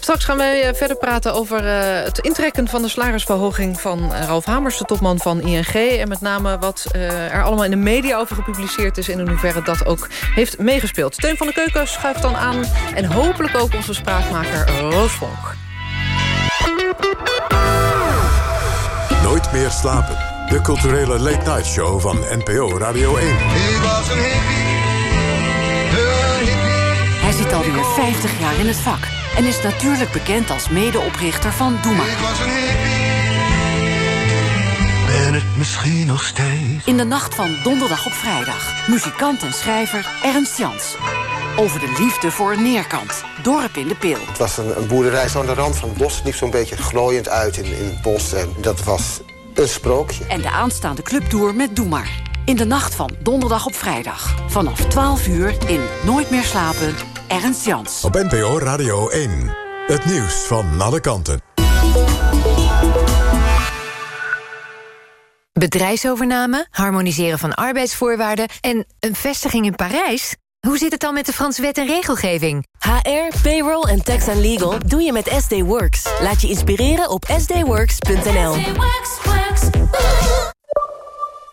Straks gaan wij verder praten over uh, het intrekken van de salarisverhoging... van uh, Ralf Hamers, de topman van ING. En met name wat uh, er allemaal in de media over gepubliceerd is... en in hoeverre dat ook heeft meegespeeld. Steun van de Keuken schuift dan aan. En hopelijk ook onze spraakmaker Roos Vonk. Nooit meer slapen. De culturele late night show van NPO Radio 1. Ik was een hippie. Zit alweer 50 jaar in het vak en is natuurlijk bekend als medeoprichter van Doema. Ik was een hippie. Ben het misschien nog steeds. In de nacht van donderdag op vrijdag. Muzikant en schrijver Ernst Jans. Over de liefde voor een neerkant. Dorp in de Pil. Het was een, een boerderij zo aan de rand van het bos. Het liep zo'n beetje glooiend uit in, in het bos. En dat was een sprookje. En de aanstaande clubtour met Doe Maar. In de nacht van donderdag op vrijdag. Vanaf 12 uur in Nooit meer slapen. Ernst Jans. Op NPO Radio 1. Het nieuws van alle kanten. Bedrijfsovername, harmoniseren van arbeidsvoorwaarden... en een vestiging in Parijs? Hoe zit het dan met de Franse wet en regelgeving? HR, payroll en tax and legal doe je met SD Works. Laat je inspireren op sdworks.nl.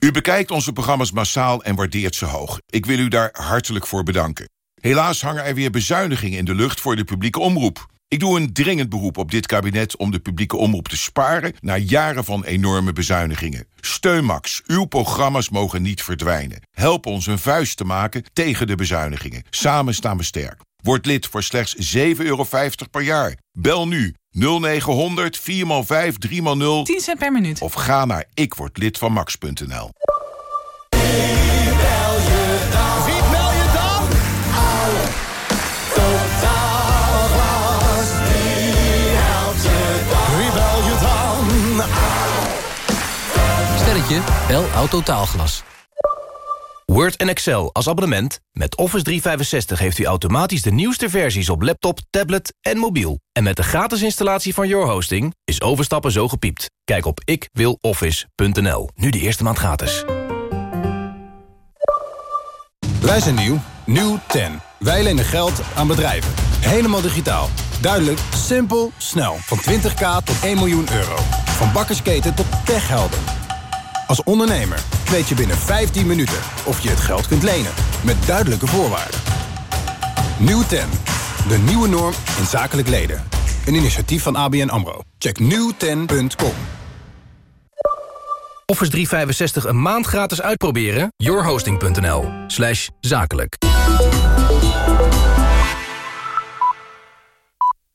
U bekijkt onze programma's massaal en waardeert ze hoog. Ik wil u daar hartelijk voor bedanken. Helaas hangen er weer bezuinigingen in de lucht voor de publieke omroep. Ik doe een dringend beroep op dit kabinet om de publieke omroep te sparen... na jaren van enorme bezuinigingen. Steun Max, uw programma's mogen niet verdwijnen. Help ons een vuist te maken tegen de bezuinigingen. Samen staan we sterk. Word lid voor slechts 7,50 euro per jaar. Bel nu 0900 4x5 3x0 10 cent per minuut. of ga naar ikwordlidvanmax.nl. Wie bel je dan? Totaal glas. Wie helpt je dan? Wie bel je dan? Sterretje, bel Autotaalglas. Word en Excel als abonnement. Met Office 365 heeft u automatisch de nieuwste versies op laptop, tablet en mobiel. En met de gratis installatie van Your Hosting is overstappen zo gepiept. Kijk op ikwiloffice.nl. Nu de eerste maand gratis. Wij zijn nieuw. Nieuw 10. Wij lenen geld aan bedrijven. Helemaal digitaal. Duidelijk, simpel, snel. Van 20k tot 1 miljoen euro. Van bakkersketen tot techhelden. Als ondernemer weet je binnen 15 minuten of je het geld kunt lenen. Met duidelijke voorwaarden. Nieuw 10. De nieuwe norm in zakelijk leden. Een initiatief van ABN AMRO. Check nieuw10.com. Office 365 een maand gratis uitproberen? yourhosting.nl zakelijk.